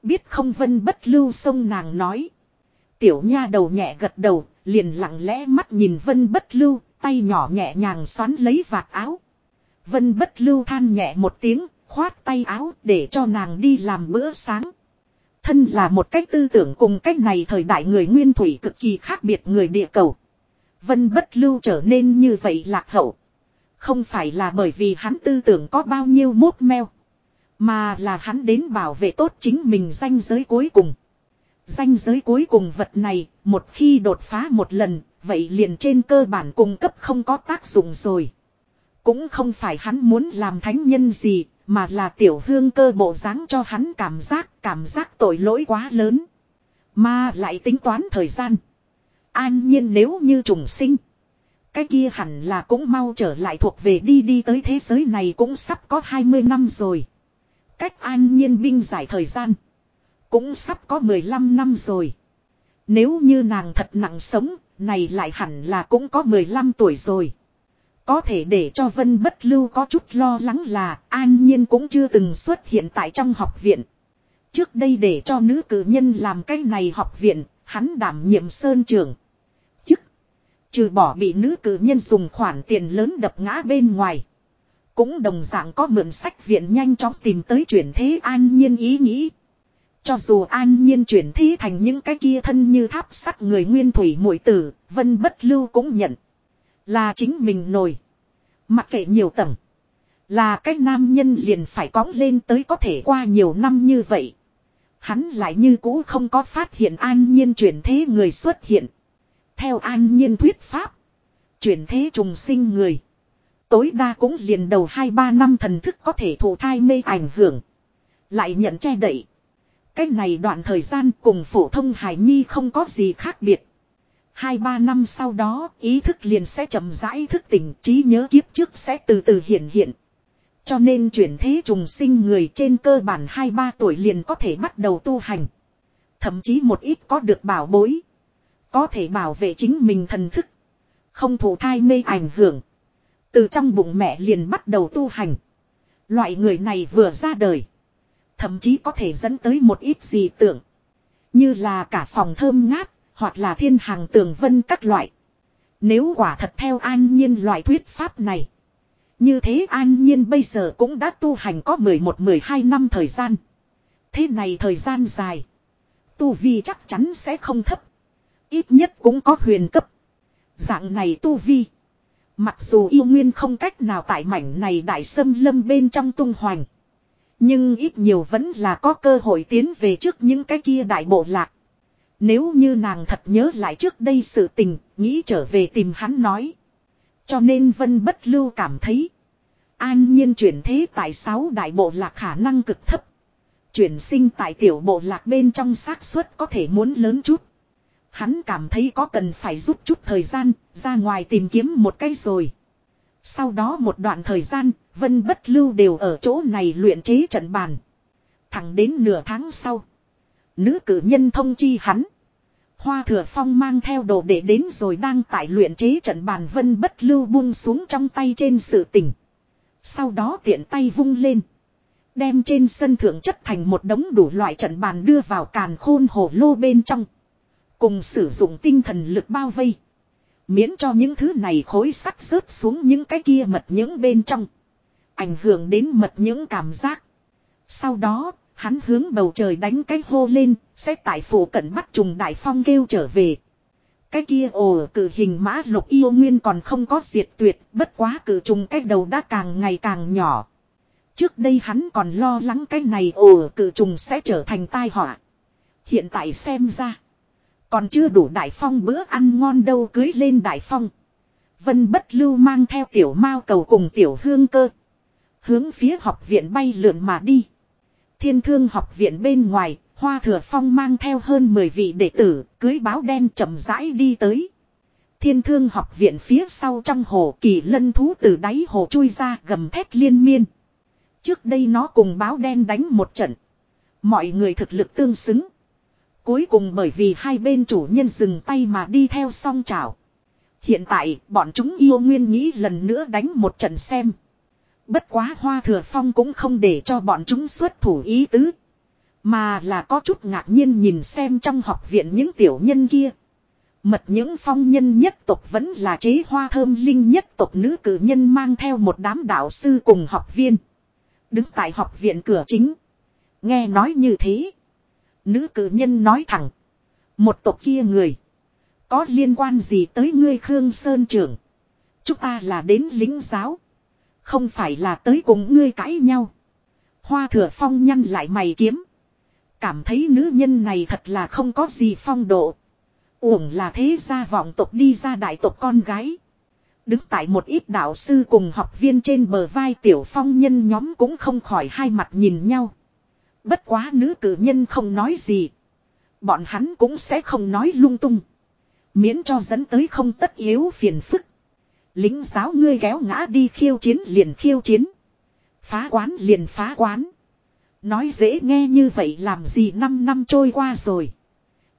Biết không vân bất lưu sông nàng nói. Tiểu nha đầu nhẹ gật đầu, liền lặng lẽ mắt nhìn vân bất lưu, tay nhỏ nhẹ nhàng xoắn lấy vạt áo. Vân bất lưu than nhẹ một tiếng, khoát tay áo để cho nàng đi làm bữa sáng. Thân là một cách tư tưởng cùng cách này thời đại người nguyên thủy cực kỳ khác biệt người địa cầu. Vân bất lưu trở nên như vậy lạc hậu. Không phải là bởi vì hắn tư tưởng có bao nhiêu mốt meo. Mà là hắn đến bảo vệ tốt chính mình danh giới cuối cùng. Danh giới cuối cùng vật này, một khi đột phá một lần, vậy liền trên cơ bản cung cấp không có tác dụng rồi. Cũng không phải hắn muốn làm thánh nhân gì, mà là tiểu hương cơ bộ dáng cho hắn cảm giác, cảm giác tội lỗi quá lớn. Mà lại tính toán thời gian. An nhiên nếu như trùng sinh. Cái kia hẳn là cũng mau trở lại thuộc về đi đi tới thế giới này cũng sắp có 20 năm rồi. Cách an nhiên binh giải thời gian. Cũng sắp có 15 năm rồi. Nếu như nàng thật nặng sống, này lại hẳn là cũng có 15 tuổi rồi. Có thể để cho Vân Bất Lưu có chút lo lắng là An Nhiên cũng chưa từng xuất hiện tại trong học viện. Trước đây để cho nữ cử nhân làm cái này học viện, hắn đảm nhiệm sơn trưởng. Chức. Trừ bỏ bị nữ cử nhân dùng khoản tiền lớn đập ngã bên ngoài. Cũng đồng dạng có mượn sách viện nhanh chóng tìm tới chuyển thế An Nhiên ý nghĩ. Cho dù an nhiên chuyển thế thành những cái kia thân như tháp sắt người nguyên thủy mũi tử, vân bất lưu cũng nhận. Là chính mình nổi. Mặc kệ nhiều tầng. Là cái nam nhân liền phải cõng lên tới có thể qua nhiều năm như vậy. Hắn lại như cũ không có phát hiện an nhiên chuyển thế người xuất hiện. Theo an nhiên thuyết pháp. Chuyển thế trùng sinh người. Tối đa cũng liền đầu 2-3 năm thần thức có thể thụ thai mê ảnh hưởng. Lại nhận che đậy. Cách này đoạn thời gian cùng phổ thông hải nhi không có gì khác biệt. Hai ba năm sau đó ý thức liền sẽ chậm rãi thức tỉnh trí nhớ kiếp trước sẽ từ từ hiện hiện. Cho nên chuyển thế trùng sinh người trên cơ bản hai ba tuổi liền có thể bắt đầu tu hành. Thậm chí một ít có được bảo bối. Có thể bảo vệ chính mình thần thức. Không thụ thai mê ảnh hưởng. Từ trong bụng mẹ liền bắt đầu tu hành. Loại người này vừa ra đời. Thậm chí có thể dẫn tới một ít gì tưởng. Như là cả phòng thơm ngát, hoặc là thiên hàng tường vân các loại. Nếu quả thật theo an nhiên loại thuyết pháp này. Như thế an nhiên bây giờ cũng đã tu hành có 11-12 năm thời gian. Thế này thời gian dài. Tu vi chắc chắn sẽ không thấp. Ít nhất cũng có huyền cấp. Dạng này tu vi. Mặc dù yêu nguyên không cách nào tại mảnh này đại sâm lâm bên trong tung hoành. Nhưng ít nhiều vẫn là có cơ hội tiến về trước những cái kia đại bộ lạc. Nếu như nàng thật nhớ lại trước đây sự tình, nghĩ trở về tìm hắn nói. Cho nên Vân Bất Lưu cảm thấy. An nhiên chuyển thế tại sáu đại bộ lạc khả năng cực thấp. Chuyển sinh tại tiểu bộ lạc bên trong xác suất có thể muốn lớn chút. Hắn cảm thấy có cần phải rút chút thời gian, ra ngoài tìm kiếm một cái rồi. Sau đó một đoạn thời gian, Vân Bất Lưu đều ở chỗ này luyện chế trận bàn. Thẳng đến nửa tháng sau. Nữ cử nhân thông chi hắn. Hoa thừa phong mang theo đồ để đến rồi đang tại luyện chế trận bàn Vân Bất Lưu buông xuống trong tay trên sự tình. Sau đó tiện tay vung lên. Đem trên sân thượng chất thành một đống đủ loại trận bàn đưa vào càn khôn hồ lô bên trong. Cùng sử dụng tinh thần lực bao vây. Miễn cho những thứ này khối sắt rớt xuống những cái kia mật những bên trong. Ảnh hưởng đến mật những cảm giác. Sau đó, hắn hướng bầu trời đánh cái hô lên, sẽ tại phủ cận bắt trùng đại phong kêu trở về. Cái kia ồ cử hình mã lục yêu nguyên còn không có diệt tuyệt, bất quá cử trùng cái đầu đã càng ngày càng nhỏ. Trước đây hắn còn lo lắng cái này ồ cử trùng sẽ trở thành tai họa. Hiện tại xem ra. Còn chưa đủ đại phong bữa ăn ngon đâu cưới lên đại phong. Vân bất lưu mang theo tiểu mao cầu cùng tiểu hương cơ. Hướng phía học viện bay lượn mà đi. Thiên thương học viện bên ngoài, hoa thừa phong mang theo hơn 10 vị đệ tử, cưới báo đen chậm rãi đi tới. Thiên thương học viện phía sau trong hồ kỳ lân thú từ đáy hồ chui ra gầm thét liên miên. Trước đây nó cùng báo đen đánh một trận. Mọi người thực lực tương xứng. Cuối cùng bởi vì hai bên chủ nhân dừng tay mà đi theo song trào. Hiện tại bọn chúng yêu nguyên nghĩ lần nữa đánh một trận xem. Bất quá hoa thừa phong cũng không để cho bọn chúng xuất thủ ý tứ. Mà là có chút ngạc nhiên nhìn xem trong học viện những tiểu nhân kia. Mật những phong nhân nhất tộc vẫn là chế hoa thơm linh nhất tộc nữ cử nhân mang theo một đám đạo sư cùng học viên. Đứng tại học viện cửa chính. Nghe nói như thế. Nữ cử nhân nói thẳng. Một tộc kia người. Có liên quan gì tới ngươi Khương Sơn trưởng. Chúng ta là đến lính giáo. Không phải là tới cùng ngươi cãi nhau. Hoa thừa phong nhăn lại mày kiếm. Cảm thấy nữ nhân này thật là không có gì phong độ. Uổng là thế gia vọng tộc đi ra đại tộc con gái. Đứng tại một ít đạo sư cùng học viên trên bờ vai tiểu phong nhân nhóm cũng không khỏi hai mặt nhìn nhau. Bất quá nữ cử nhân không nói gì. Bọn hắn cũng sẽ không nói lung tung. Miễn cho dẫn tới không tất yếu phiền phức. Lính giáo ngươi kéo ngã đi khiêu chiến liền khiêu chiến. Phá quán liền phá quán. Nói dễ nghe như vậy làm gì năm năm trôi qua rồi.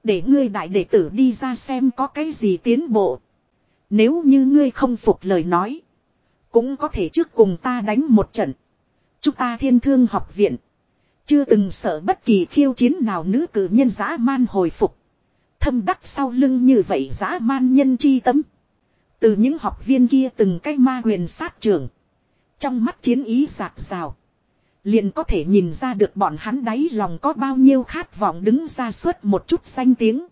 Để ngươi đại đệ tử đi ra xem có cái gì tiến bộ. Nếu như ngươi không phục lời nói. Cũng có thể trước cùng ta đánh một trận. Chúng ta thiên thương học viện. Chưa từng sợ bất kỳ khiêu chiến nào nữ cử nhân dã man hồi phục. Thâm đắc sau lưng như vậy dã man nhân chi tâm. Từ những học viên kia từng cái ma quyền sát trưởng. Trong mắt chiến ý giạt rào. Liền có thể nhìn ra được bọn hắn đáy lòng có bao nhiêu khát vọng đứng ra suốt một chút danh tiếng.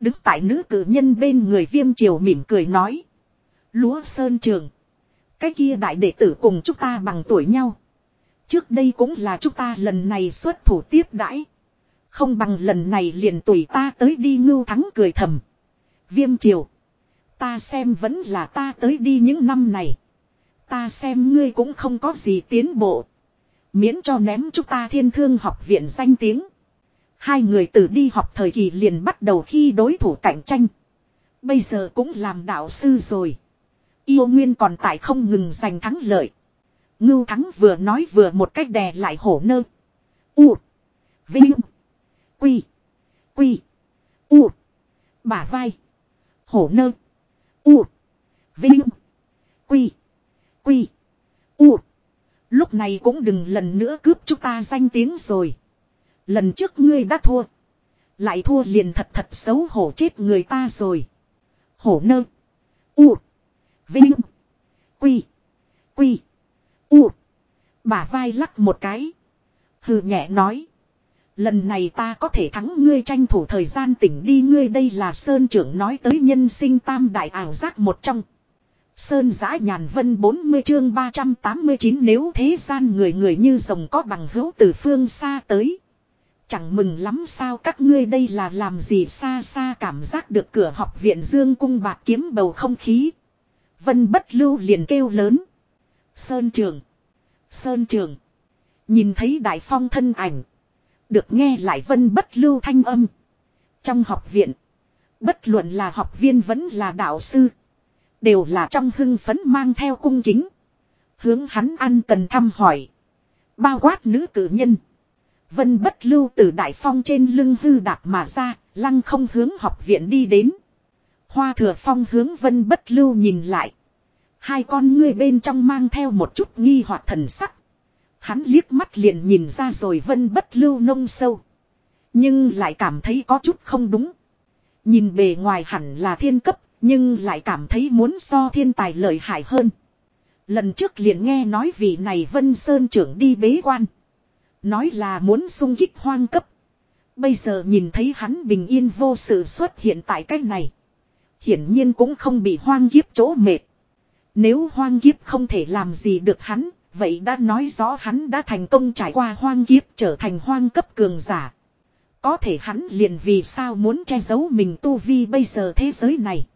Đứng tại nữ cử nhân bên người viêm triều mỉm cười nói. Lúa sơn trường. Cái kia đại đệ tử cùng chúng ta bằng tuổi nhau. Trước đây cũng là chúng ta lần này xuất thủ tiếp đãi. Không bằng lần này liền tùy ta tới đi ngưu thắng cười thầm. Viêm triều. Ta xem vẫn là ta tới đi những năm này. Ta xem ngươi cũng không có gì tiến bộ. Miễn cho ném chúng ta thiên thương học viện danh tiếng. Hai người từ đi học thời kỳ liền bắt đầu khi đối thủ cạnh tranh. Bây giờ cũng làm đạo sư rồi. Yêu Nguyên còn tại không ngừng giành thắng lợi. Ngưu Thắng vừa nói vừa một cách đè lại hổ nơ. U. Vinh. Quy. Quy. U. Bả vai. Hổ nơ. U. Vinh. Quy. Quy. U. Lúc này cũng đừng lần nữa cướp chúng ta danh tiếng rồi. Lần trước ngươi đã thua. Lại thua liền thật thật xấu hổ chết người ta rồi. Hổ nơ. U. Vinh. Quy. Quy. U. Bả vai lắc một cái. Hừ nhẹ nói. Lần này ta có thể thắng ngươi tranh thủ thời gian tỉnh đi ngươi đây là Sơn trưởng nói tới nhân sinh tam đại ảo giác một trong. Sơn giã nhàn vân 40 chương 389 nếu thế gian người người như rồng có bằng hữu từ phương xa tới. Chẳng mừng lắm sao các ngươi đây là làm gì xa xa cảm giác được cửa học viện dương cung bạc kiếm bầu không khí. Vân bất lưu liền kêu lớn. Sơn trường. Sơn trường. Nhìn thấy đại phong thân ảnh. Được nghe lại vân bất lưu thanh âm. Trong học viện. Bất luận là học viên vẫn là đạo sư. Đều là trong hưng phấn mang theo cung kính. Hướng hắn ăn cần thăm hỏi. Bao quát nữ cử nhân. Vân bất lưu từ đại phong trên lưng hư đạp mà ra, lăng không hướng học viện đi đến. Hoa thừa phong hướng vân bất lưu nhìn lại. Hai con ngươi bên trong mang theo một chút nghi hoặc thần sắc. Hắn liếc mắt liền nhìn ra rồi vân bất lưu nông sâu. Nhưng lại cảm thấy có chút không đúng. Nhìn bề ngoài hẳn là thiên cấp, nhưng lại cảm thấy muốn so thiên tài lợi hại hơn. Lần trước liền nghe nói vị này Vân Sơn trưởng đi bế quan. Nói là muốn sung kích hoang cấp. Bây giờ nhìn thấy hắn bình yên vô sự xuất hiện tại cách này. Hiển nhiên cũng không bị hoang kiếp chỗ mệt. Nếu hoang kiếp không thể làm gì được hắn, vậy đã nói rõ hắn đã thành công trải qua hoang kiếp trở thành hoang cấp cường giả. Có thể hắn liền vì sao muốn che giấu mình tu vi bây giờ thế giới này.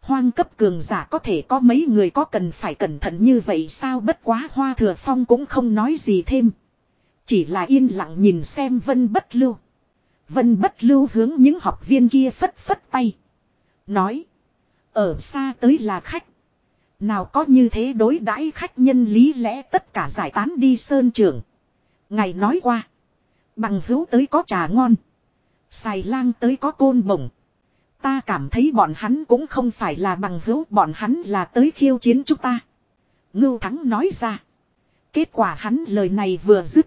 Hoang cấp cường giả có thể có mấy người có cần phải cẩn thận như vậy sao bất quá hoa thừa phong cũng không nói gì thêm. Chỉ là yên lặng nhìn xem vân bất lưu. Vân bất lưu hướng những học viên kia phất phất tay. Nói. Ở xa tới là khách. Nào có như thế đối đãi khách nhân lý lẽ tất cả giải tán đi sơn trưởng. Ngày nói qua. Bằng hữu tới có trà ngon. Xài lang tới có côn bổng. Ta cảm thấy bọn hắn cũng không phải là bằng hữu, bọn hắn là tới khiêu chiến chúng ta. Ngưu Thắng nói ra. Kết quả hắn lời này vừa dứt.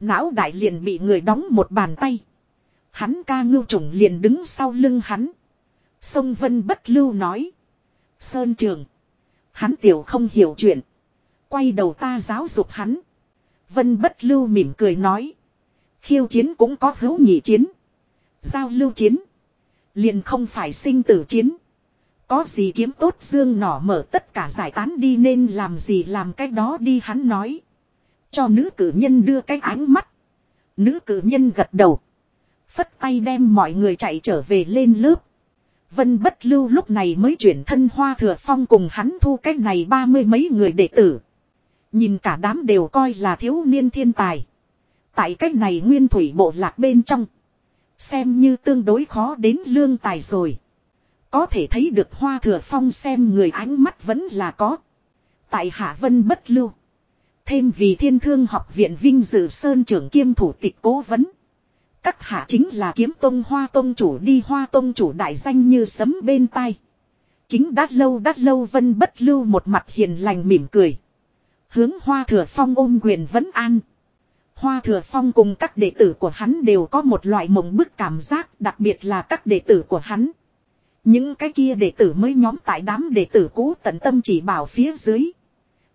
Não đại liền bị người đóng một bàn tay. Hắn ca ngưu trùng liền đứng sau lưng hắn. Sông Vân bất lưu nói. Sơn trường. Hắn tiểu không hiểu chuyện. Quay đầu ta giáo dục hắn. Vân bất lưu mỉm cười nói. Khiêu chiến cũng có hữu nhị chiến. Giao lưu chiến. Liền không phải sinh tử chiến. Có gì kiếm tốt dương nỏ mở tất cả giải tán đi nên làm gì làm cái đó đi hắn nói. Cho nữ cử nhân đưa cái ánh mắt. Nữ cử nhân gật đầu. Phất tay đem mọi người chạy trở về lên lớp. Vân bất lưu lúc này mới chuyển thân hoa thừa phong cùng hắn thu cách này ba mươi mấy người đệ tử. Nhìn cả đám đều coi là thiếu niên thiên tài. Tại cách này nguyên thủy bộ lạc bên trong. Xem như tương đối khó đến lương tài rồi. Có thể thấy được hoa thừa phong xem người ánh mắt vẫn là có. Tại Hạ Vân bất lưu. Thêm vì thiên thương học viện vinh dự sơn trưởng kiêm thủ tịch cố vấn. Các hạ chính là kiếm tông hoa tông chủ đi hoa tông chủ đại danh như sấm bên tai. Kính đát lâu đát lâu vân bất lưu một mặt hiền lành mỉm cười. Hướng hoa thừa phong ôm quyền vấn an. Hoa thừa phong cùng các đệ tử của hắn đều có một loại mộng bức cảm giác, đặc biệt là các đệ tử của hắn. Những cái kia đệ tử mới nhóm tại đám đệ tử cũ tận tâm chỉ bảo phía dưới.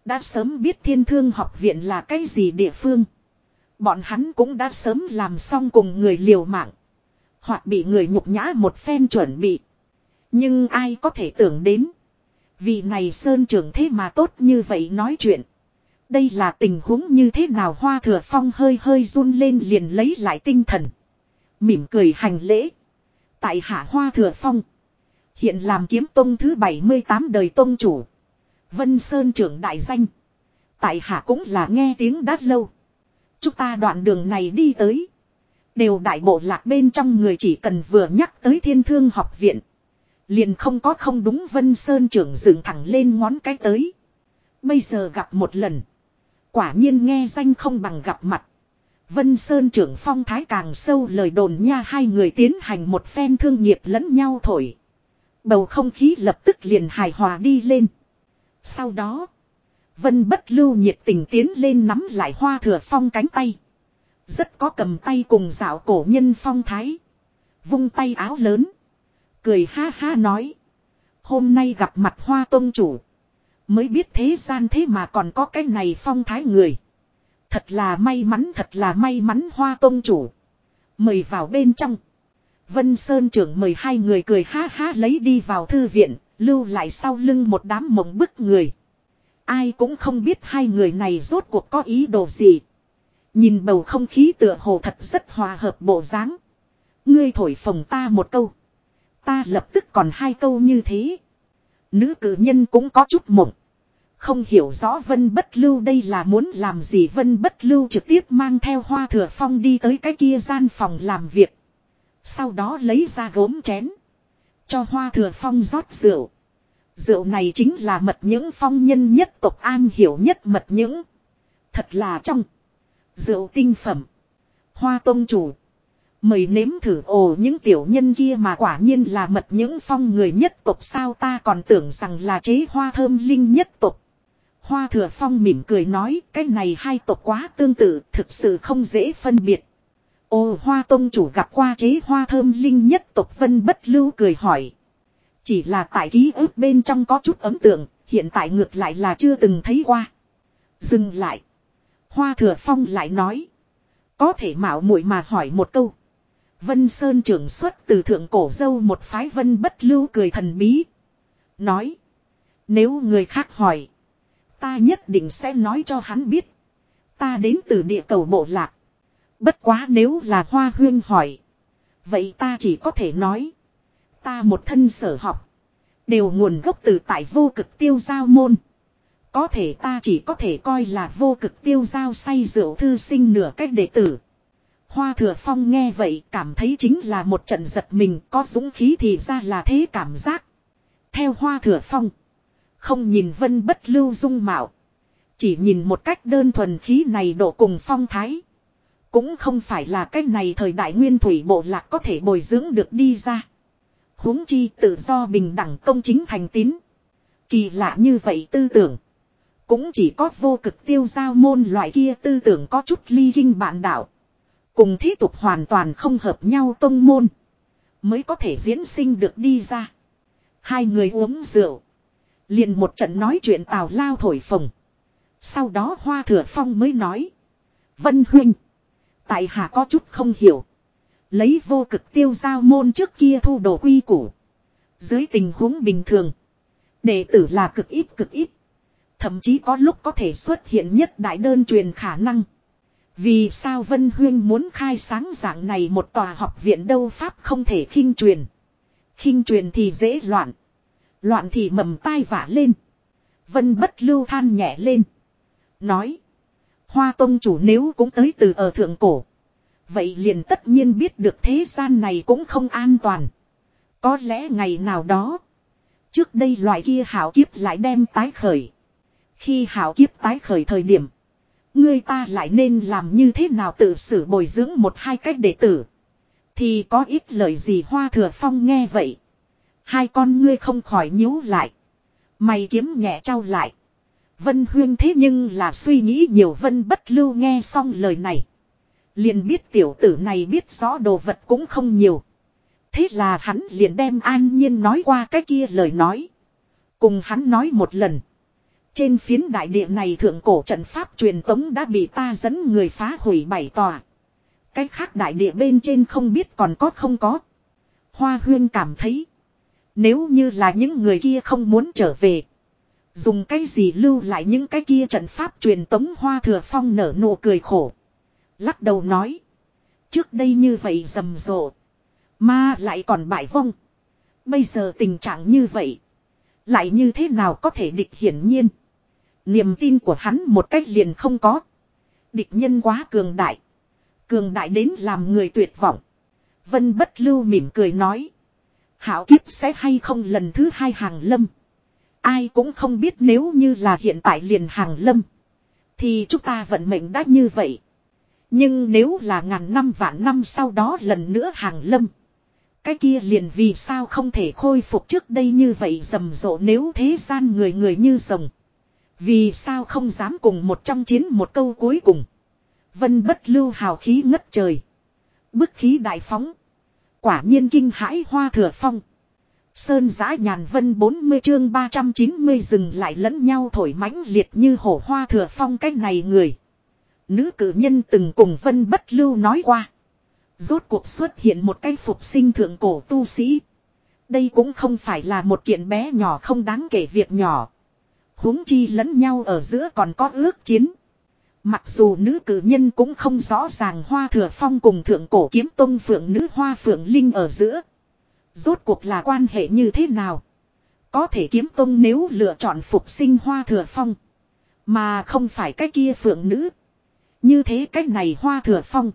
Đã sớm biết thiên thương học viện là cái gì địa phương. Bọn hắn cũng đã sớm làm xong cùng người liều mạng. Hoặc bị người nhục nhã một phen chuẩn bị. Nhưng ai có thể tưởng đến. Vì này Sơn trưởng thế mà tốt như vậy nói chuyện. Đây là tình huống như thế nào hoa thừa phong hơi hơi run lên liền lấy lại tinh thần. Mỉm cười hành lễ. Tại hạ hoa thừa phong. Hiện làm kiếm tông thứ 78 đời tông chủ. Vân Sơn trưởng đại danh. Tại hạ cũng là nghe tiếng đát lâu. Chúng ta đoạn đường này đi tới. Đều đại bộ lạc bên trong người chỉ cần vừa nhắc tới thiên thương học viện. Liền không có không đúng Vân Sơn trưởng dựng thẳng lên ngón cái tới. Bây giờ gặp một lần. Quả nhiên nghe danh không bằng gặp mặt. Vân Sơn trưởng phong thái càng sâu lời đồn nha hai người tiến hành một phen thương nghiệp lẫn nhau thổi. Bầu không khí lập tức liền hài hòa đi lên. Sau đó, Vân bất lưu nhiệt tình tiến lên nắm lại hoa thừa phong cánh tay. Rất có cầm tay cùng dạo cổ nhân phong thái. Vung tay áo lớn. Cười ha ha nói. Hôm nay gặp mặt hoa tôn chủ. Mới biết thế gian thế mà còn có cái này phong thái người. Thật là may mắn thật là may mắn hoa tôn chủ. Mời vào bên trong. Vân Sơn trưởng mời hai người cười ha ha lấy đi vào thư viện, lưu lại sau lưng một đám mộng bức người. Ai cũng không biết hai người này rốt cuộc có ý đồ gì. Nhìn bầu không khí tựa hồ thật rất hòa hợp bộ dáng. Ngươi thổi phồng ta một câu. Ta lập tức còn hai câu như thế. Nữ cử nhân cũng có chút mộng. Không hiểu rõ Vân Bất Lưu đây là muốn làm gì Vân Bất Lưu trực tiếp mang theo hoa thừa phong đi tới cái kia gian phòng làm việc. Sau đó lấy ra gốm chén. Cho hoa thừa phong rót rượu. Rượu này chính là mật những phong nhân nhất tộc an hiểu nhất mật những. Thật là trong. Rượu tinh phẩm. Hoa tôn chủ. Mời nếm thử ồ những tiểu nhân kia mà quả nhiên là mật những phong người nhất tộc sao ta còn tưởng rằng là chế hoa thơm linh nhất tộc. Hoa thừa phong mỉm cười nói, cái này hai tộc quá tương tự, thực sự không dễ phân biệt. Ồ, hoa tôn chủ gặp qua chế hoa thơm linh nhất tộc vân bất lưu cười hỏi. Chỉ là tại ký ức bên trong có chút ấn tượng, hiện tại ngược lại là chưa từng thấy qua. Dừng lại. Hoa thừa phong lại nói. Có thể mạo muội mà hỏi một câu. Vân Sơn trưởng xuất từ thượng cổ dâu một phái vân bất lưu cười thần bí. Nói. Nếu người khác hỏi. Ta nhất định sẽ nói cho hắn biết. Ta đến từ địa cầu bộ lạc. Bất quá nếu là hoa huyên hỏi. Vậy ta chỉ có thể nói. Ta một thân sở học. Đều nguồn gốc từ tại vô cực tiêu giao môn. Có thể ta chỉ có thể coi là vô cực tiêu giao say rượu thư sinh nửa cách đệ tử. Hoa thừa phong nghe vậy cảm thấy chính là một trận giật mình, có dũng khí thì ra là thế cảm giác. Theo hoa thừa phong. Không nhìn vân bất lưu dung mạo. Chỉ nhìn một cách đơn thuần khí này độ cùng phong thái. Cũng không phải là cách này thời đại nguyên thủy bộ lạc có thể bồi dưỡng được đi ra huống chi tự do bình đẳng công chính thành tín. Kỳ lạ như vậy tư tưởng. Cũng chỉ có vô cực tiêu giao môn loại kia tư tưởng có chút ly kinh bạn đạo. Cùng thế tục hoàn toàn không hợp nhau tông môn. Mới có thể diễn sinh được đi ra. Hai người uống rượu. Liền một trận nói chuyện tào lao thổi phồng. Sau đó Hoa Thừa Phong mới nói. Vân Huynh. Tại hạ có chút không hiểu. Lấy vô cực tiêu giao môn trước kia thu đồ quy củ. Dưới tình huống bình thường. Đệ tử là cực ít cực ít. Thậm chí có lúc có thể xuất hiện nhất đại đơn truyền khả năng. Vì sao Vân Huyên muốn khai sáng dạng này một tòa học viện đâu Pháp không thể khinh truyền. khinh truyền thì dễ loạn. Loạn thì mầm tai vả lên. Vân bất lưu than nhẹ lên. Nói. Hoa Tông chủ nếu cũng tới từ ở thượng cổ. Vậy liền tất nhiên biết được thế gian này cũng không an toàn. Có lẽ ngày nào đó. Trước đây loại kia hảo kiếp lại đem tái khởi. Khi hảo kiếp tái khởi thời điểm. Người ta lại nên làm như thế nào tự xử bồi dưỡng một hai cách đệ tử. Thì có ít lời gì hoa thừa phong nghe vậy. Hai con ngươi không khỏi nhíu lại. Mày kiếm nhẹ trao lại. Vân Huyên thế nhưng là suy nghĩ nhiều Vân bất lưu nghe xong lời này. Liền biết tiểu tử này biết rõ đồ vật cũng không nhiều. Thế là hắn liền đem an nhiên nói qua cái kia lời nói. Cùng hắn nói một lần. Trên phiến đại địa này thượng cổ trận pháp truyền tống đã bị ta dẫn người phá hủy bảy tòa. Cái khác đại địa bên trên không biết còn có không có. Hoa huyên cảm thấy. Nếu như là những người kia không muốn trở về. Dùng cái gì lưu lại những cái kia trận pháp truyền tống hoa thừa phong nở nụ cười khổ. Lắc đầu nói. Trước đây như vậy rầm rộ. Mà lại còn bại vong. Bây giờ tình trạng như vậy. Lại như thế nào có thể địch hiển nhiên. Niềm tin của hắn một cách liền không có. Địch nhân quá cường đại. Cường đại đến làm người tuyệt vọng. Vân bất lưu mỉm cười nói. Hảo kiếp sẽ hay không lần thứ hai hàng lâm. Ai cũng không biết nếu như là hiện tại liền hàng lâm. Thì chúng ta vận mệnh đã như vậy. Nhưng nếu là ngàn năm vạn năm sau đó lần nữa hàng lâm. Cái kia liền vì sao không thể khôi phục trước đây như vậy rầm rộ nếu thế gian người người như rồng. Vì sao không dám cùng một trong chiến một câu cuối cùng. Vân bất lưu hào khí ngất trời. Bức khí đại phóng. Quả nhiên kinh hãi hoa thừa phong. Sơn giã nhàn vân 40 chương 390 dừng lại lẫn nhau thổi mãnh liệt như hổ hoa thừa phong cái này người. Nữ cử nhân từng cùng vân bất lưu nói qua. Rốt cuộc xuất hiện một cái phục sinh thượng cổ tu sĩ. Đây cũng không phải là một kiện bé nhỏ không đáng kể việc nhỏ. huống chi lẫn nhau ở giữa còn có ước chiến. Mặc dù nữ cử nhân cũng không rõ ràng hoa thừa phong cùng thượng cổ kiếm tông phượng nữ hoa phượng linh ở giữa. Rốt cuộc là quan hệ như thế nào? Có thể kiếm tông nếu lựa chọn phục sinh hoa thừa phong. Mà không phải cái kia phượng nữ. Như thế cái này hoa thừa phong.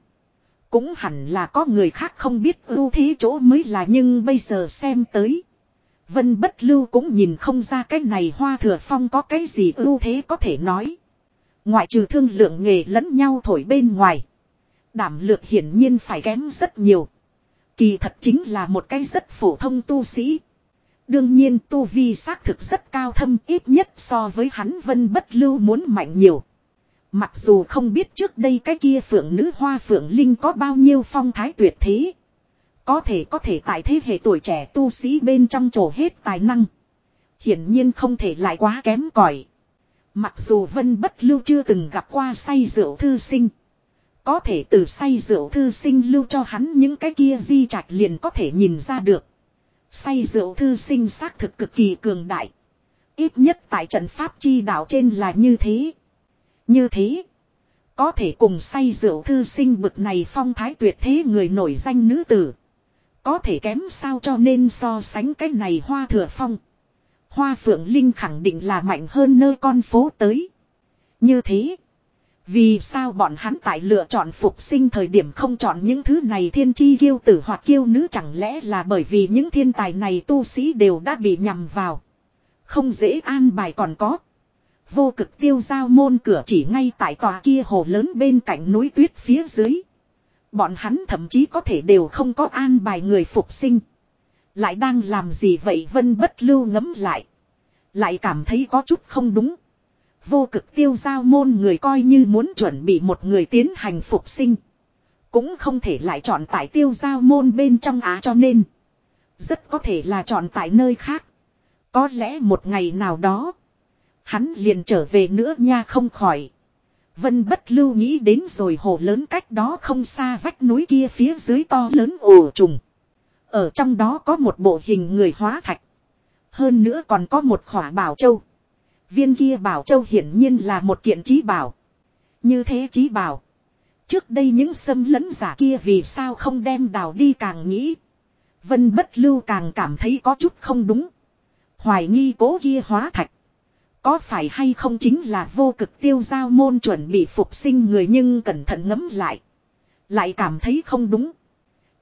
Cũng hẳn là có người khác không biết ưu thế chỗ mới là nhưng bây giờ xem tới. Vân bất lưu cũng nhìn không ra cái này hoa thừa phong có cái gì ưu thế có thể nói. Ngoại trừ thương lượng nghề lẫn nhau thổi bên ngoài. Đảm lược hiển nhiên phải kém rất nhiều. Kỳ thật chính là một cái rất phổ thông tu sĩ. Đương nhiên tu vi xác thực rất cao thâm, ít nhất so với hắn vân bất lưu muốn mạnh nhiều. Mặc dù không biết trước đây cái kia phượng nữ hoa phượng linh có bao nhiêu phong thái tuyệt thế. Có thể có thể tại thế hệ tuổi trẻ tu sĩ bên trong trổ hết tài năng. Hiển nhiên không thể lại quá kém cỏi. Mặc dù Vân Bất Lưu chưa từng gặp qua say rượu thư sinh. Có thể từ say rượu thư sinh lưu cho hắn những cái kia di trạch liền có thể nhìn ra được. Say rượu thư sinh xác thực cực kỳ cường đại. Ít nhất tại trận pháp chi đạo trên là như thế. Như thế. Có thể cùng say rượu thư sinh bực này phong thái tuyệt thế người nổi danh nữ tử. Có thể kém sao cho nên so sánh cái này hoa thừa phong. Hoa phượng linh khẳng định là mạnh hơn nơi con phố tới. Như thế. Vì sao bọn hắn tại lựa chọn phục sinh thời điểm không chọn những thứ này thiên chi kiêu tử hoặc kiêu nữ chẳng lẽ là bởi vì những thiên tài này tu sĩ đều đã bị nhầm vào. Không dễ an bài còn có. Vô cực tiêu giao môn cửa chỉ ngay tại tòa kia hồ lớn bên cạnh núi tuyết phía dưới. Bọn hắn thậm chí có thể đều không có an bài người phục sinh. Lại đang làm gì vậy vân bất lưu ngấm lại. Lại cảm thấy có chút không đúng. Vô cực tiêu giao môn người coi như muốn chuẩn bị một người tiến hành phục sinh. Cũng không thể lại chọn tại tiêu giao môn bên trong á cho nên. Rất có thể là chọn tại nơi khác. Có lẽ một ngày nào đó. Hắn liền trở về nữa nha không khỏi. Vân bất lưu nghĩ đến rồi hồ lớn cách đó không xa vách núi kia phía dưới to lớn ồ trùng. Ở trong đó có một bộ hình người hóa thạch. Hơn nữa còn có một khỏa bảo châu. Viên kia bảo châu hiển nhiên là một kiện trí bảo. Như thế trí bảo. Trước đây những xâm lấn giả kia vì sao không đem đào đi càng nghĩ. Vân bất lưu càng cảm thấy có chút không đúng. Hoài nghi cố kia hóa thạch. Có phải hay không chính là vô cực tiêu giao môn chuẩn bị phục sinh người nhưng cẩn thận ngẫm lại. Lại cảm thấy không đúng.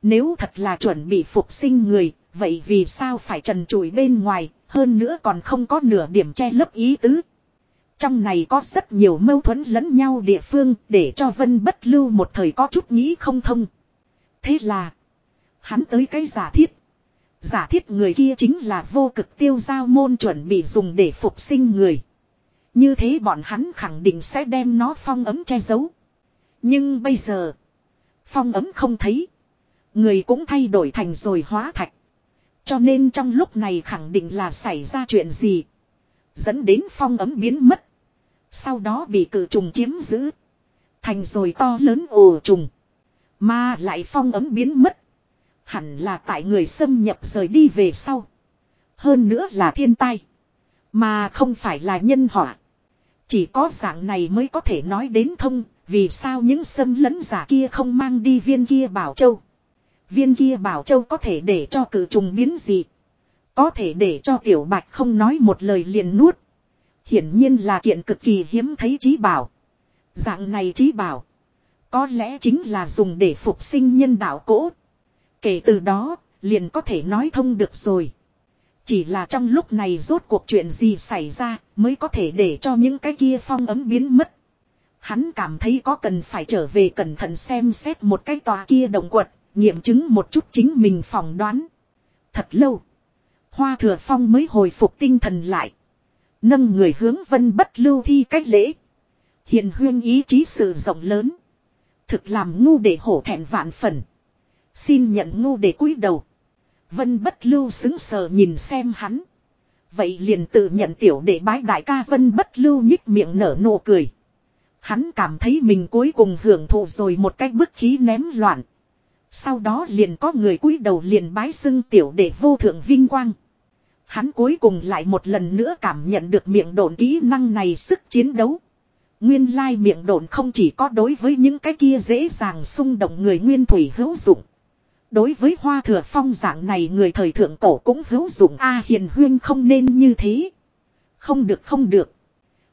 Nếu thật là chuẩn bị phục sinh người, vậy vì sao phải trần trụi bên ngoài, hơn nữa còn không có nửa điểm che lấp ý tứ. Trong này có rất nhiều mâu thuẫn lẫn nhau địa phương để cho Vân bất lưu một thời có chút nghĩ không thông. Thế là, hắn tới cái giả thiết. Giả thiết người kia chính là vô cực tiêu giao môn chuẩn bị dùng để phục sinh người. Như thế bọn hắn khẳng định sẽ đem nó phong ấm che giấu. Nhưng bây giờ, phong ấm không thấy. Người cũng thay đổi thành rồi hóa thạch. Cho nên trong lúc này khẳng định là xảy ra chuyện gì. Dẫn đến phong ấm biến mất. Sau đó bị cử trùng chiếm giữ. Thành rồi to lớn ồ trùng. Mà lại phong ấm biến mất. Hẳn là tại người xâm nhập rời đi về sau. Hơn nữa là thiên tai. Mà không phải là nhân họa. Chỉ có dạng này mới có thể nói đến thông. Vì sao những xâm lấn giả kia không mang đi viên kia bảo châu. Viên kia bảo châu có thể để cho cử trùng biến gì. Có thể để cho tiểu bạch không nói một lời liền nuốt. Hiển nhiên là kiện cực kỳ hiếm thấy trí bảo. Dạng này trí bảo. Có lẽ chính là dùng để phục sinh nhân đạo cỗ. Kể từ đó, liền có thể nói thông được rồi. Chỉ là trong lúc này rốt cuộc chuyện gì xảy ra mới có thể để cho những cái kia phong ấm biến mất. Hắn cảm thấy có cần phải trở về cẩn thận xem xét một cái tòa kia động quật, nghiệm chứng một chút chính mình phỏng đoán. Thật lâu, Hoa Thừa Phong mới hồi phục tinh thần lại. Nâng người hướng vân bất lưu thi cách lễ. Hiền huyên ý chí sự rộng lớn. Thực làm ngu để hổ thẹn vạn phần. Xin nhận ngu để cúi đầu. Vân bất lưu xứng sờ nhìn xem hắn. Vậy liền tự nhận tiểu để bái đại ca vân bất lưu nhích miệng nở nụ cười. Hắn cảm thấy mình cuối cùng hưởng thụ rồi một cách bức khí ném loạn. Sau đó liền có người cúi đầu liền bái xưng tiểu để vô thượng vinh quang. Hắn cuối cùng lại một lần nữa cảm nhận được miệng độn kỹ năng này sức chiến đấu. Nguyên lai miệng độn không chỉ có đối với những cái kia dễ dàng xung động người nguyên thủy hữu dụng. Đối với hoa thừa phong dạng này người thời thượng cổ cũng hữu dụng A hiền huyên không nên như thế. Không được không được.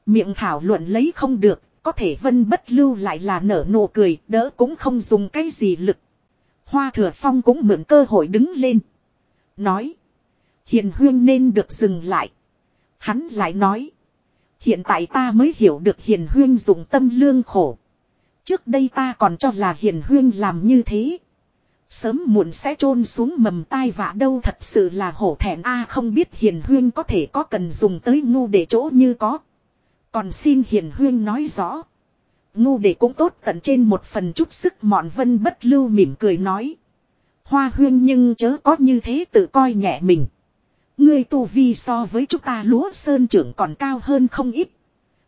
Miệng thảo luận lấy không được, có thể vân bất lưu lại là nở nụ cười, đỡ cũng không dùng cái gì lực. Hoa thừa phong cũng mượn cơ hội đứng lên. Nói. Hiền huyên nên được dừng lại. Hắn lại nói. Hiện tại ta mới hiểu được hiền huyên dùng tâm lương khổ. Trước đây ta còn cho là hiền huyên làm như thế. Sớm muộn sẽ chôn xuống mầm tai vạ đâu thật sự là hổ thẹn a, không biết hiền huyên có thể có cần dùng tới ngu để chỗ như có. Còn xin hiền huyên nói rõ. Ngu để cũng tốt tận trên một phần chút sức mọn vân bất lưu mỉm cười nói. Hoa huyên nhưng chớ có như thế tự coi nhẹ mình. Ngươi tu vi so với chúng ta lúa sơn trưởng còn cao hơn không ít.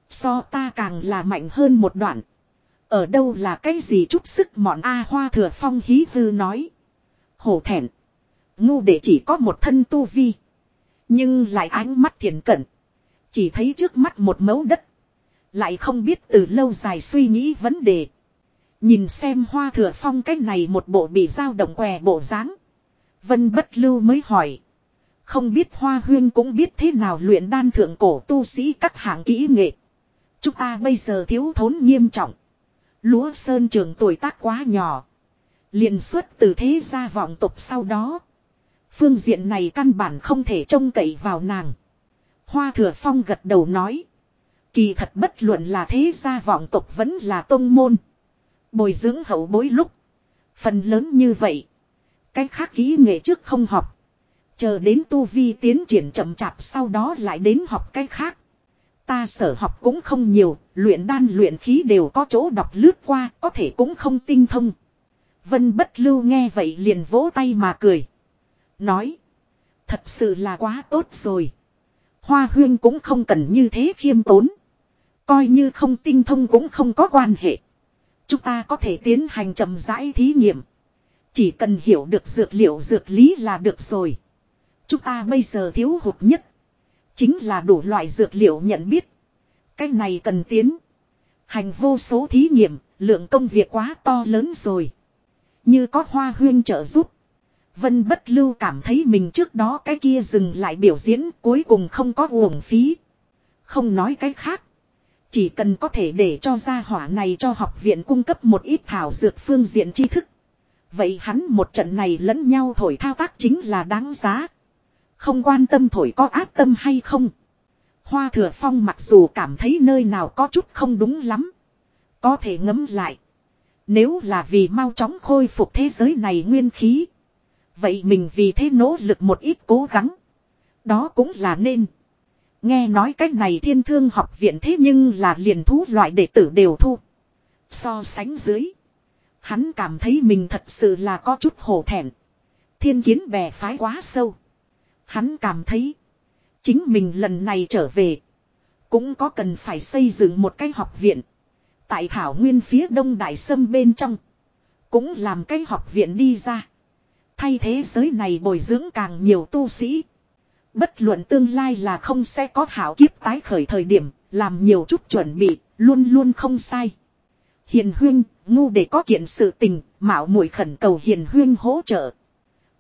So ta càng là mạnh hơn một đoạn. Ở đâu là cái gì chút sức mọn A hoa thừa phong hí hư nói. Hổ thẹn. Ngu để chỉ có một thân tu vi. Nhưng lại ánh mắt thiền cận. Chỉ thấy trước mắt một mấu đất. Lại không biết từ lâu dài suy nghĩ vấn đề. Nhìn xem hoa thừa phong cái này một bộ bị dao động què bộ dáng Vân bất lưu mới hỏi. Không biết hoa huyên cũng biết thế nào luyện đan thượng cổ tu sĩ các hạng kỹ nghệ. Chúng ta bây giờ thiếu thốn nghiêm trọng. Lúa sơn trường tuổi tác quá nhỏ. liền xuất từ thế gia vọng tục sau đó. Phương diện này căn bản không thể trông cậy vào nàng. Hoa thừa phong gật đầu nói. Kỳ thật bất luận là thế gia vọng tục vẫn là tông môn. Bồi dưỡng hậu bối lúc. Phần lớn như vậy. Cái khác kỹ nghệ trước không học. Chờ đến tu vi tiến triển chậm chạp sau đó lại đến học cái khác. Ta sở học cũng không nhiều, luyện đan luyện khí đều có chỗ đọc lướt qua, có thể cũng không tinh thông. Vân bất lưu nghe vậy liền vỗ tay mà cười. Nói. Thật sự là quá tốt rồi. Hoa huyên cũng không cần như thế khiêm tốn. Coi như không tinh thông cũng không có quan hệ. Chúng ta có thể tiến hành chậm rãi thí nghiệm. Chỉ cần hiểu được dược liệu dược lý là được rồi. Chúng ta bây giờ thiếu hụt nhất. Chính là đủ loại dược liệu nhận biết. Cái này cần tiến. Hành vô số thí nghiệm, lượng công việc quá to lớn rồi. Như có hoa huyên trợ giúp. Vân bất lưu cảm thấy mình trước đó cái kia dừng lại biểu diễn cuối cùng không có uổng phí. Không nói cái khác. Chỉ cần có thể để cho gia hỏa này cho học viện cung cấp một ít thảo dược phương diện tri thức. Vậy hắn một trận này lẫn nhau thổi thao tác chính là đáng giá. Không quan tâm thổi có áp tâm hay không. Hoa thừa phong mặc dù cảm thấy nơi nào có chút không đúng lắm. Có thể ngấm lại. Nếu là vì mau chóng khôi phục thế giới này nguyên khí. Vậy mình vì thế nỗ lực một ít cố gắng. Đó cũng là nên. Nghe nói cách này thiên thương học viện thế nhưng là liền thú loại đệ tử đều thu. So sánh dưới. Hắn cảm thấy mình thật sự là có chút hổ thẹn. Thiên kiến bè phái quá sâu. Hắn cảm thấy. Chính mình lần này trở về. Cũng có cần phải xây dựng một cái học viện. Tại Thảo Nguyên phía đông Đại Sâm bên trong. Cũng làm cái học viện đi ra. Thay thế giới này bồi dưỡng càng nhiều tu sĩ. Bất luận tương lai là không sẽ có hảo kiếp tái khởi thời điểm, làm nhiều chút chuẩn bị, luôn luôn không sai. Hiền huyên, ngu để có kiện sự tình, mạo muội khẩn cầu hiền huyên hỗ trợ.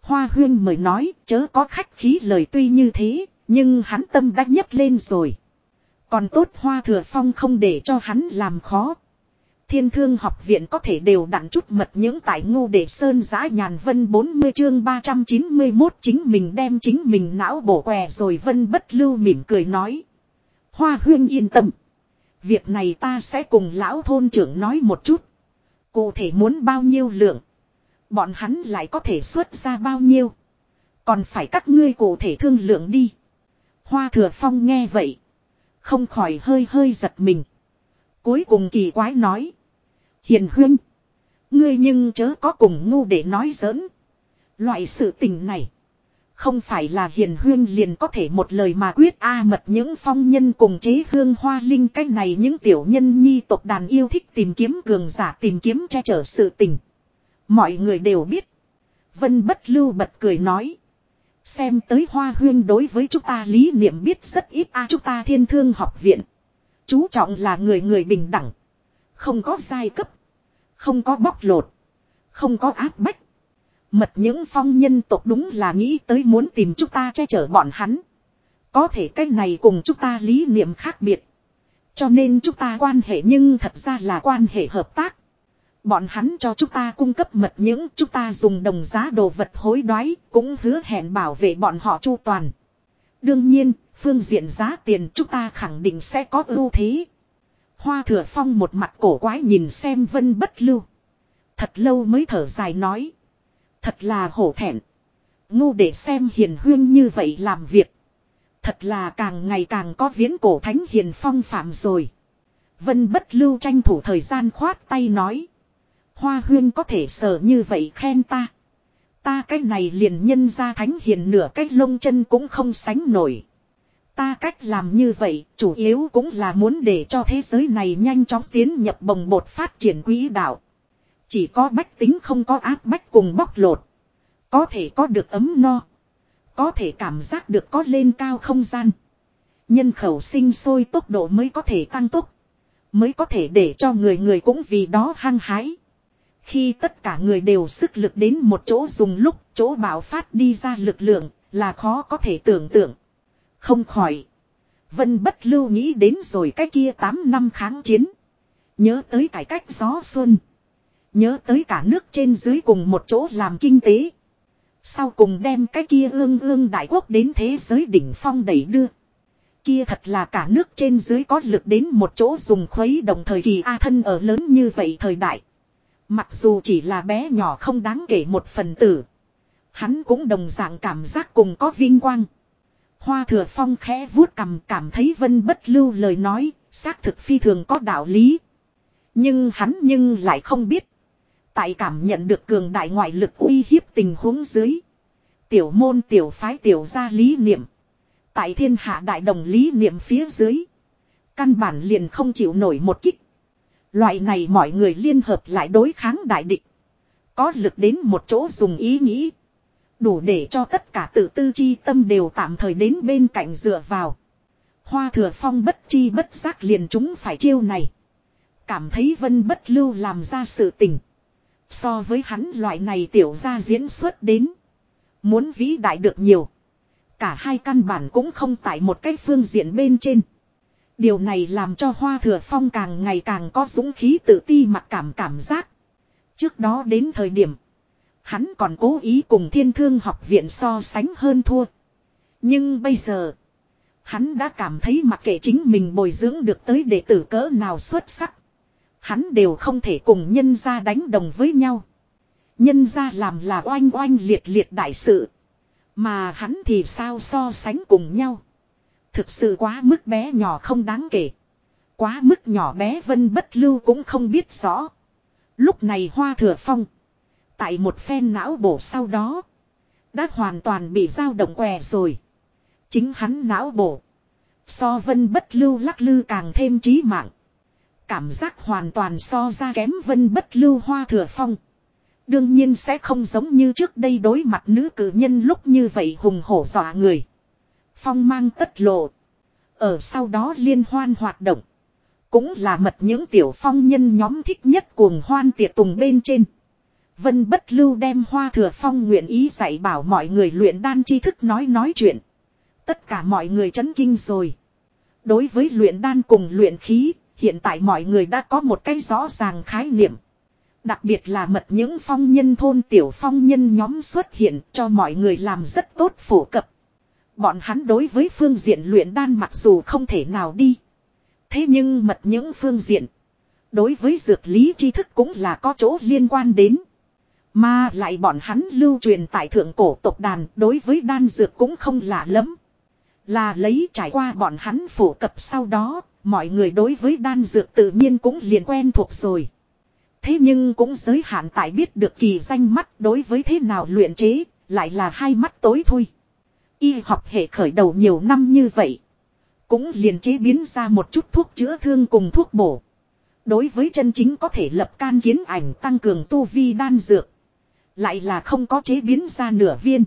Hoa huyên mời nói, chớ có khách khí lời tuy như thế, nhưng hắn tâm đã nhấc lên rồi. Còn tốt hoa thừa phong không để cho hắn làm khó. Thiên thương học viện có thể đều đặn chút mật những tại ngu để sơn giã nhàn vân 40 chương 391 chính mình đem chính mình não bổ què rồi vân bất lưu mỉm cười nói. Hoa huyên yên tâm. Việc này ta sẽ cùng lão thôn trưởng nói một chút. Cụ thể muốn bao nhiêu lượng. Bọn hắn lại có thể xuất ra bao nhiêu. Còn phải các ngươi cụ thể thương lượng đi. Hoa thừa phong nghe vậy. Không khỏi hơi hơi giật mình. Cuối cùng kỳ quái nói. Hiền huyên. Ngươi nhưng chớ có cùng ngu để nói giỡn. Loại sự tình này. Không phải là hiền huyên liền có thể một lời mà quyết a mật những phong nhân cùng chế hương hoa linh cách này những tiểu nhân nhi tộc đàn yêu thích tìm kiếm cường giả, tìm kiếm che chở sự tình. Mọi người đều biết. Vân bất lưu bật cười nói. Xem tới hoa huyên đối với chúng ta lý niệm biết rất ít a, chúng ta thiên thương học viện. Chú trọng là người người bình đẳng. Không có giai cấp. Không có bóc lột. Không có áp bách. Mật những phong nhân tộc đúng là nghĩ tới muốn tìm chúng ta che chở bọn hắn. Có thể cái này cùng chúng ta lý niệm khác biệt. Cho nên chúng ta quan hệ nhưng thật ra là quan hệ hợp tác. Bọn hắn cho chúng ta cung cấp mật những chúng ta dùng đồng giá đồ vật hối đoái cũng hứa hẹn bảo vệ bọn họ chu toàn. Đương nhiên, phương diện giá tiền chúng ta khẳng định sẽ có ưu thế. Hoa thừa phong một mặt cổ quái nhìn xem vân bất lưu. Thật lâu mới thở dài nói. Thật là hổ thẹn. Ngu để xem hiền huyên như vậy làm việc. Thật là càng ngày càng có viễn cổ thánh hiền phong phạm rồi. Vân bất lưu tranh thủ thời gian khoát tay nói. Hoa huyên có thể sở như vậy khen ta. Ta cách này liền nhân ra thánh hiền nửa cách lông chân cũng không sánh nổi. Ta cách làm như vậy, chủ yếu cũng là muốn để cho thế giới này nhanh chóng tiến nhập bồng bột phát triển quỹ đạo. Chỉ có bách tính không có áp bách cùng bóc lột. Có thể có được ấm no. Có thể cảm giác được có lên cao không gian. Nhân khẩu sinh sôi tốc độ mới có thể tăng tốc. Mới có thể để cho người người cũng vì đó hăng hái. Khi tất cả người đều sức lực đến một chỗ dùng lúc, chỗ bảo phát đi ra lực lượng là khó có thể tưởng tượng. Không khỏi. Vân bất lưu nghĩ đến rồi cái kia 8 năm kháng chiến. Nhớ tới cải cách gió xuân. Nhớ tới cả nước trên dưới cùng một chỗ làm kinh tế. Sau cùng đem cái kia ương ương đại quốc đến thế giới đỉnh phong đẩy đưa. Kia thật là cả nước trên dưới có lực đến một chỗ dùng khuấy đồng thời kỳ A thân ở lớn như vậy thời đại. Mặc dù chỉ là bé nhỏ không đáng kể một phần tử. Hắn cũng đồng dạng cảm giác cùng có vinh quang. Hoa thừa phong khẽ vuốt cầm cảm thấy vân bất lưu lời nói, xác thực phi thường có đạo lý. Nhưng hắn nhưng lại không biết. Tại cảm nhận được cường đại ngoại lực uy hiếp tình huống dưới. Tiểu môn tiểu phái tiểu gia lý niệm. Tại thiên hạ đại đồng lý niệm phía dưới. Căn bản liền không chịu nổi một kích. Loại này mọi người liên hợp lại đối kháng đại địch. Có lực đến một chỗ dùng ý nghĩ. Đủ để cho tất cả tự tư chi tâm đều tạm thời đến bên cạnh dựa vào. Hoa thừa phong bất chi bất giác liền chúng phải chiêu này. Cảm thấy vân bất lưu làm ra sự tình. So với hắn loại này tiểu ra diễn xuất đến. Muốn vĩ đại được nhiều. Cả hai căn bản cũng không tại một cái phương diện bên trên. Điều này làm cho Hoa Thừa Phong càng ngày càng có dũng khí tự ti mặc cảm cảm giác. Trước đó đến thời điểm, hắn còn cố ý cùng thiên thương học viện so sánh hơn thua. Nhưng bây giờ, hắn đã cảm thấy mặc kệ chính mình bồi dưỡng được tới đệ tử cỡ nào xuất sắc. Hắn đều không thể cùng nhân gia đánh đồng với nhau. Nhân gia làm là oanh oanh liệt liệt đại sự. Mà hắn thì sao so sánh cùng nhau. Thực sự quá mức bé nhỏ không đáng kể. Quá mức nhỏ bé vân bất lưu cũng không biết rõ. Lúc này hoa thừa phong. Tại một phen não bổ sau đó. Đã hoàn toàn bị dao động què rồi. Chính hắn não bổ. So vân bất lưu lắc lư càng thêm trí mạng. Cảm giác hoàn toàn so ra kém vân bất lưu hoa thừa phong. Đương nhiên sẽ không giống như trước đây đối mặt nữ cử nhân lúc như vậy hùng hổ dọa người. Phong mang tất lộ. Ở sau đó liên hoan hoạt động. Cũng là mật những tiểu phong nhân nhóm thích nhất cuồng hoan tiệc tùng bên trên. Vân bất lưu đem hoa thừa phong nguyện ý dạy bảo mọi người luyện đan tri thức nói nói chuyện. Tất cả mọi người chấn kinh rồi. Đối với luyện đan cùng luyện khí, hiện tại mọi người đã có một cái rõ ràng khái niệm. Đặc biệt là mật những phong nhân thôn tiểu phong nhân nhóm xuất hiện cho mọi người làm rất tốt phổ cập. Bọn hắn đối với phương diện luyện đan mặc dù không thể nào đi. Thế nhưng mật những phương diện. Đối với dược lý tri thức cũng là có chỗ liên quan đến. Mà lại bọn hắn lưu truyền tại thượng cổ tộc đàn đối với đan dược cũng không lạ lắm. Là lấy trải qua bọn hắn phổ cập sau đó, mọi người đối với đan dược tự nhiên cũng liền quen thuộc rồi. Thế nhưng cũng giới hạn tại biết được kỳ danh mắt đối với thế nào luyện chế, lại là hai mắt tối thôi. Y học hệ khởi đầu nhiều năm như vậy. Cũng liền chế biến ra một chút thuốc chữa thương cùng thuốc bổ. Đối với chân chính có thể lập can kiến ảnh tăng cường tu vi đan dược. Lại là không có chế biến ra nửa viên.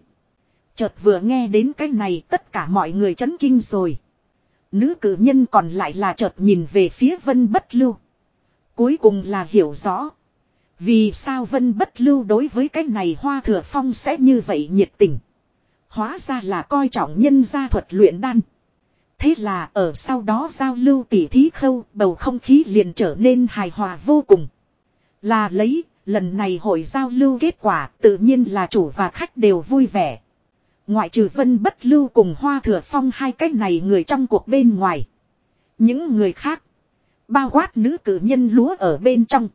Chợt vừa nghe đến cái này, tất cả mọi người chấn kinh rồi. Nữ cử nhân còn lại là chợt nhìn về phía vân bất lưu. Cuối cùng là hiểu rõ. Vì sao vân bất lưu đối với cái này hoa thừa phong sẽ như vậy nhiệt tình. Hóa ra là coi trọng nhân gia thuật luyện đan. Thế là ở sau đó giao lưu tỉ thí khâu bầu không khí liền trở nên hài hòa vô cùng. Là lấy, lần này hội giao lưu kết quả tự nhiên là chủ và khách đều vui vẻ. Ngoại trừ vân bất lưu cùng hoa thừa phong hai cách này người trong cuộc bên ngoài. Những người khác, bao quát nữ cử nhân lúa ở bên trong.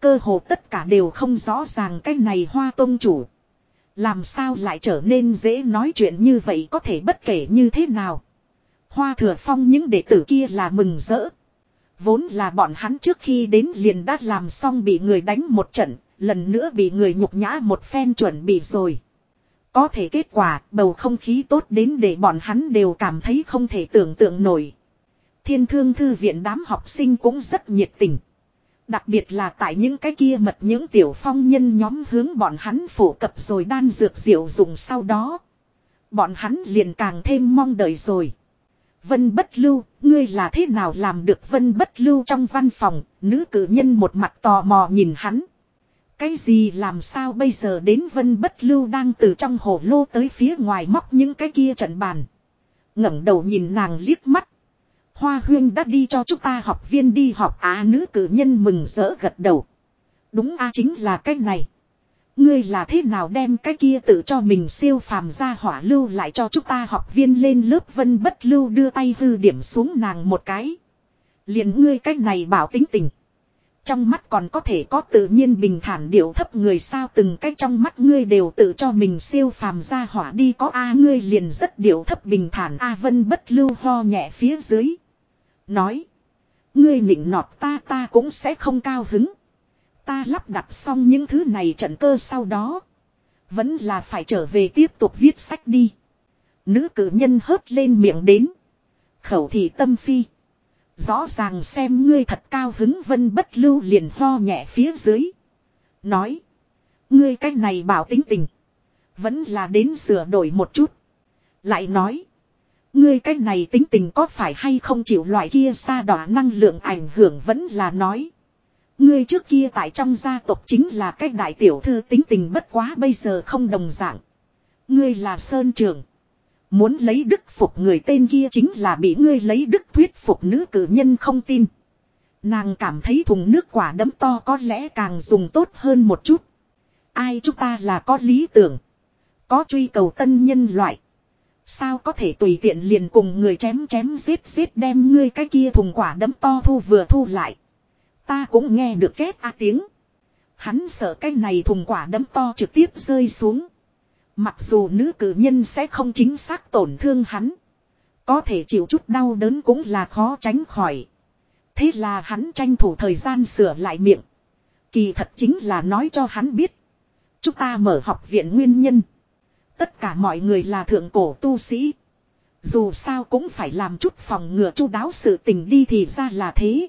Cơ hồ tất cả đều không rõ ràng cái này hoa tôn chủ. Làm sao lại trở nên dễ nói chuyện như vậy có thể bất kể như thế nào. Hoa thừa phong những đệ tử kia là mừng rỡ. Vốn là bọn hắn trước khi đến liền đã làm xong bị người đánh một trận, lần nữa bị người nhục nhã một phen chuẩn bị rồi. Có thể kết quả bầu không khí tốt đến để bọn hắn đều cảm thấy không thể tưởng tượng nổi. Thiên thương thư viện đám học sinh cũng rất nhiệt tình. Đặc biệt là tại những cái kia mật những tiểu phong nhân nhóm hướng bọn hắn phổ cập rồi đan dược diệu dùng sau đó. Bọn hắn liền càng thêm mong đợi rồi. Vân bất lưu, ngươi là thế nào làm được vân bất lưu trong văn phòng, nữ cử nhân một mặt tò mò nhìn hắn. Cái gì làm sao bây giờ đến vân bất lưu đang từ trong hồ lô tới phía ngoài móc những cái kia trận bàn. ngẩng đầu nhìn nàng liếc mắt. Hoa huyên đã đi cho chúng ta học viên đi học á nữ cử nhân mừng rỡ gật đầu. Đúng a, chính là cái này. Ngươi là thế nào đem cái kia tự cho mình siêu phàm ra hỏa lưu lại cho chúng ta học viên lên lớp vân bất lưu đưa tay hư điểm xuống nàng một cái. liền ngươi cái này bảo tính tình. Trong mắt còn có thể có tự nhiên bình thản điệu thấp người sao từng cách trong mắt ngươi đều tự cho mình siêu phàm ra hỏa đi có a, ngươi liền rất điệu thấp bình thản a, vân bất lưu ho nhẹ phía dưới. Nói. Ngươi nịnh nọt ta ta cũng sẽ không cao hứng. Ta lắp đặt xong những thứ này trận cơ sau đó. Vẫn là phải trở về tiếp tục viết sách đi. Nữ cử nhân hớt lên miệng đến. Khẩu thị tâm phi. Rõ ràng xem ngươi thật cao hứng vân bất lưu liền ho nhẹ phía dưới. Nói. Ngươi cách này bảo tính tình. Vẫn là đến sửa đổi một chút. Lại nói. Ngươi cách này tính tình có phải hay không chịu loại kia xa đỏ năng lượng ảnh hưởng vẫn là nói. Ngươi trước kia tại trong gia tộc chính là cách đại tiểu thư tính tình bất quá bây giờ không đồng dạng. Ngươi là sơn trưởng. Muốn lấy đức phục người tên kia chính là bị ngươi lấy đức thuyết phục nữ cử nhân không tin. Nàng cảm thấy thùng nước quả đấm to có lẽ càng dùng tốt hơn một chút. Ai chúng ta là có lý tưởng. Có truy cầu tân nhân loại. Sao có thể tùy tiện liền cùng người chém chém giết giết đem ngươi cái kia thùng quả đấm to thu vừa thu lại. Ta cũng nghe được két a tiếng. Hắn sợ cái này thùng quả đấm to trực tiếp rơi xuống. Mặc dù nữ cử nhân sẽ không chính xác tổn thương hắn. Có thể chịu chút đau đớn cũng là khó tránh khỏi. Thế là hắn tranh thủ thời gian sửa lại miệng. Kỳ thật chính là nói cho hắn biết. Chúng ta mở học viện nguyên nhân. Tất cả mọi người là thượng cổ tu sĩ. Dù sao cũng phải làm chút phòng ngừa chu đáo sự tình đi thì ra là thế.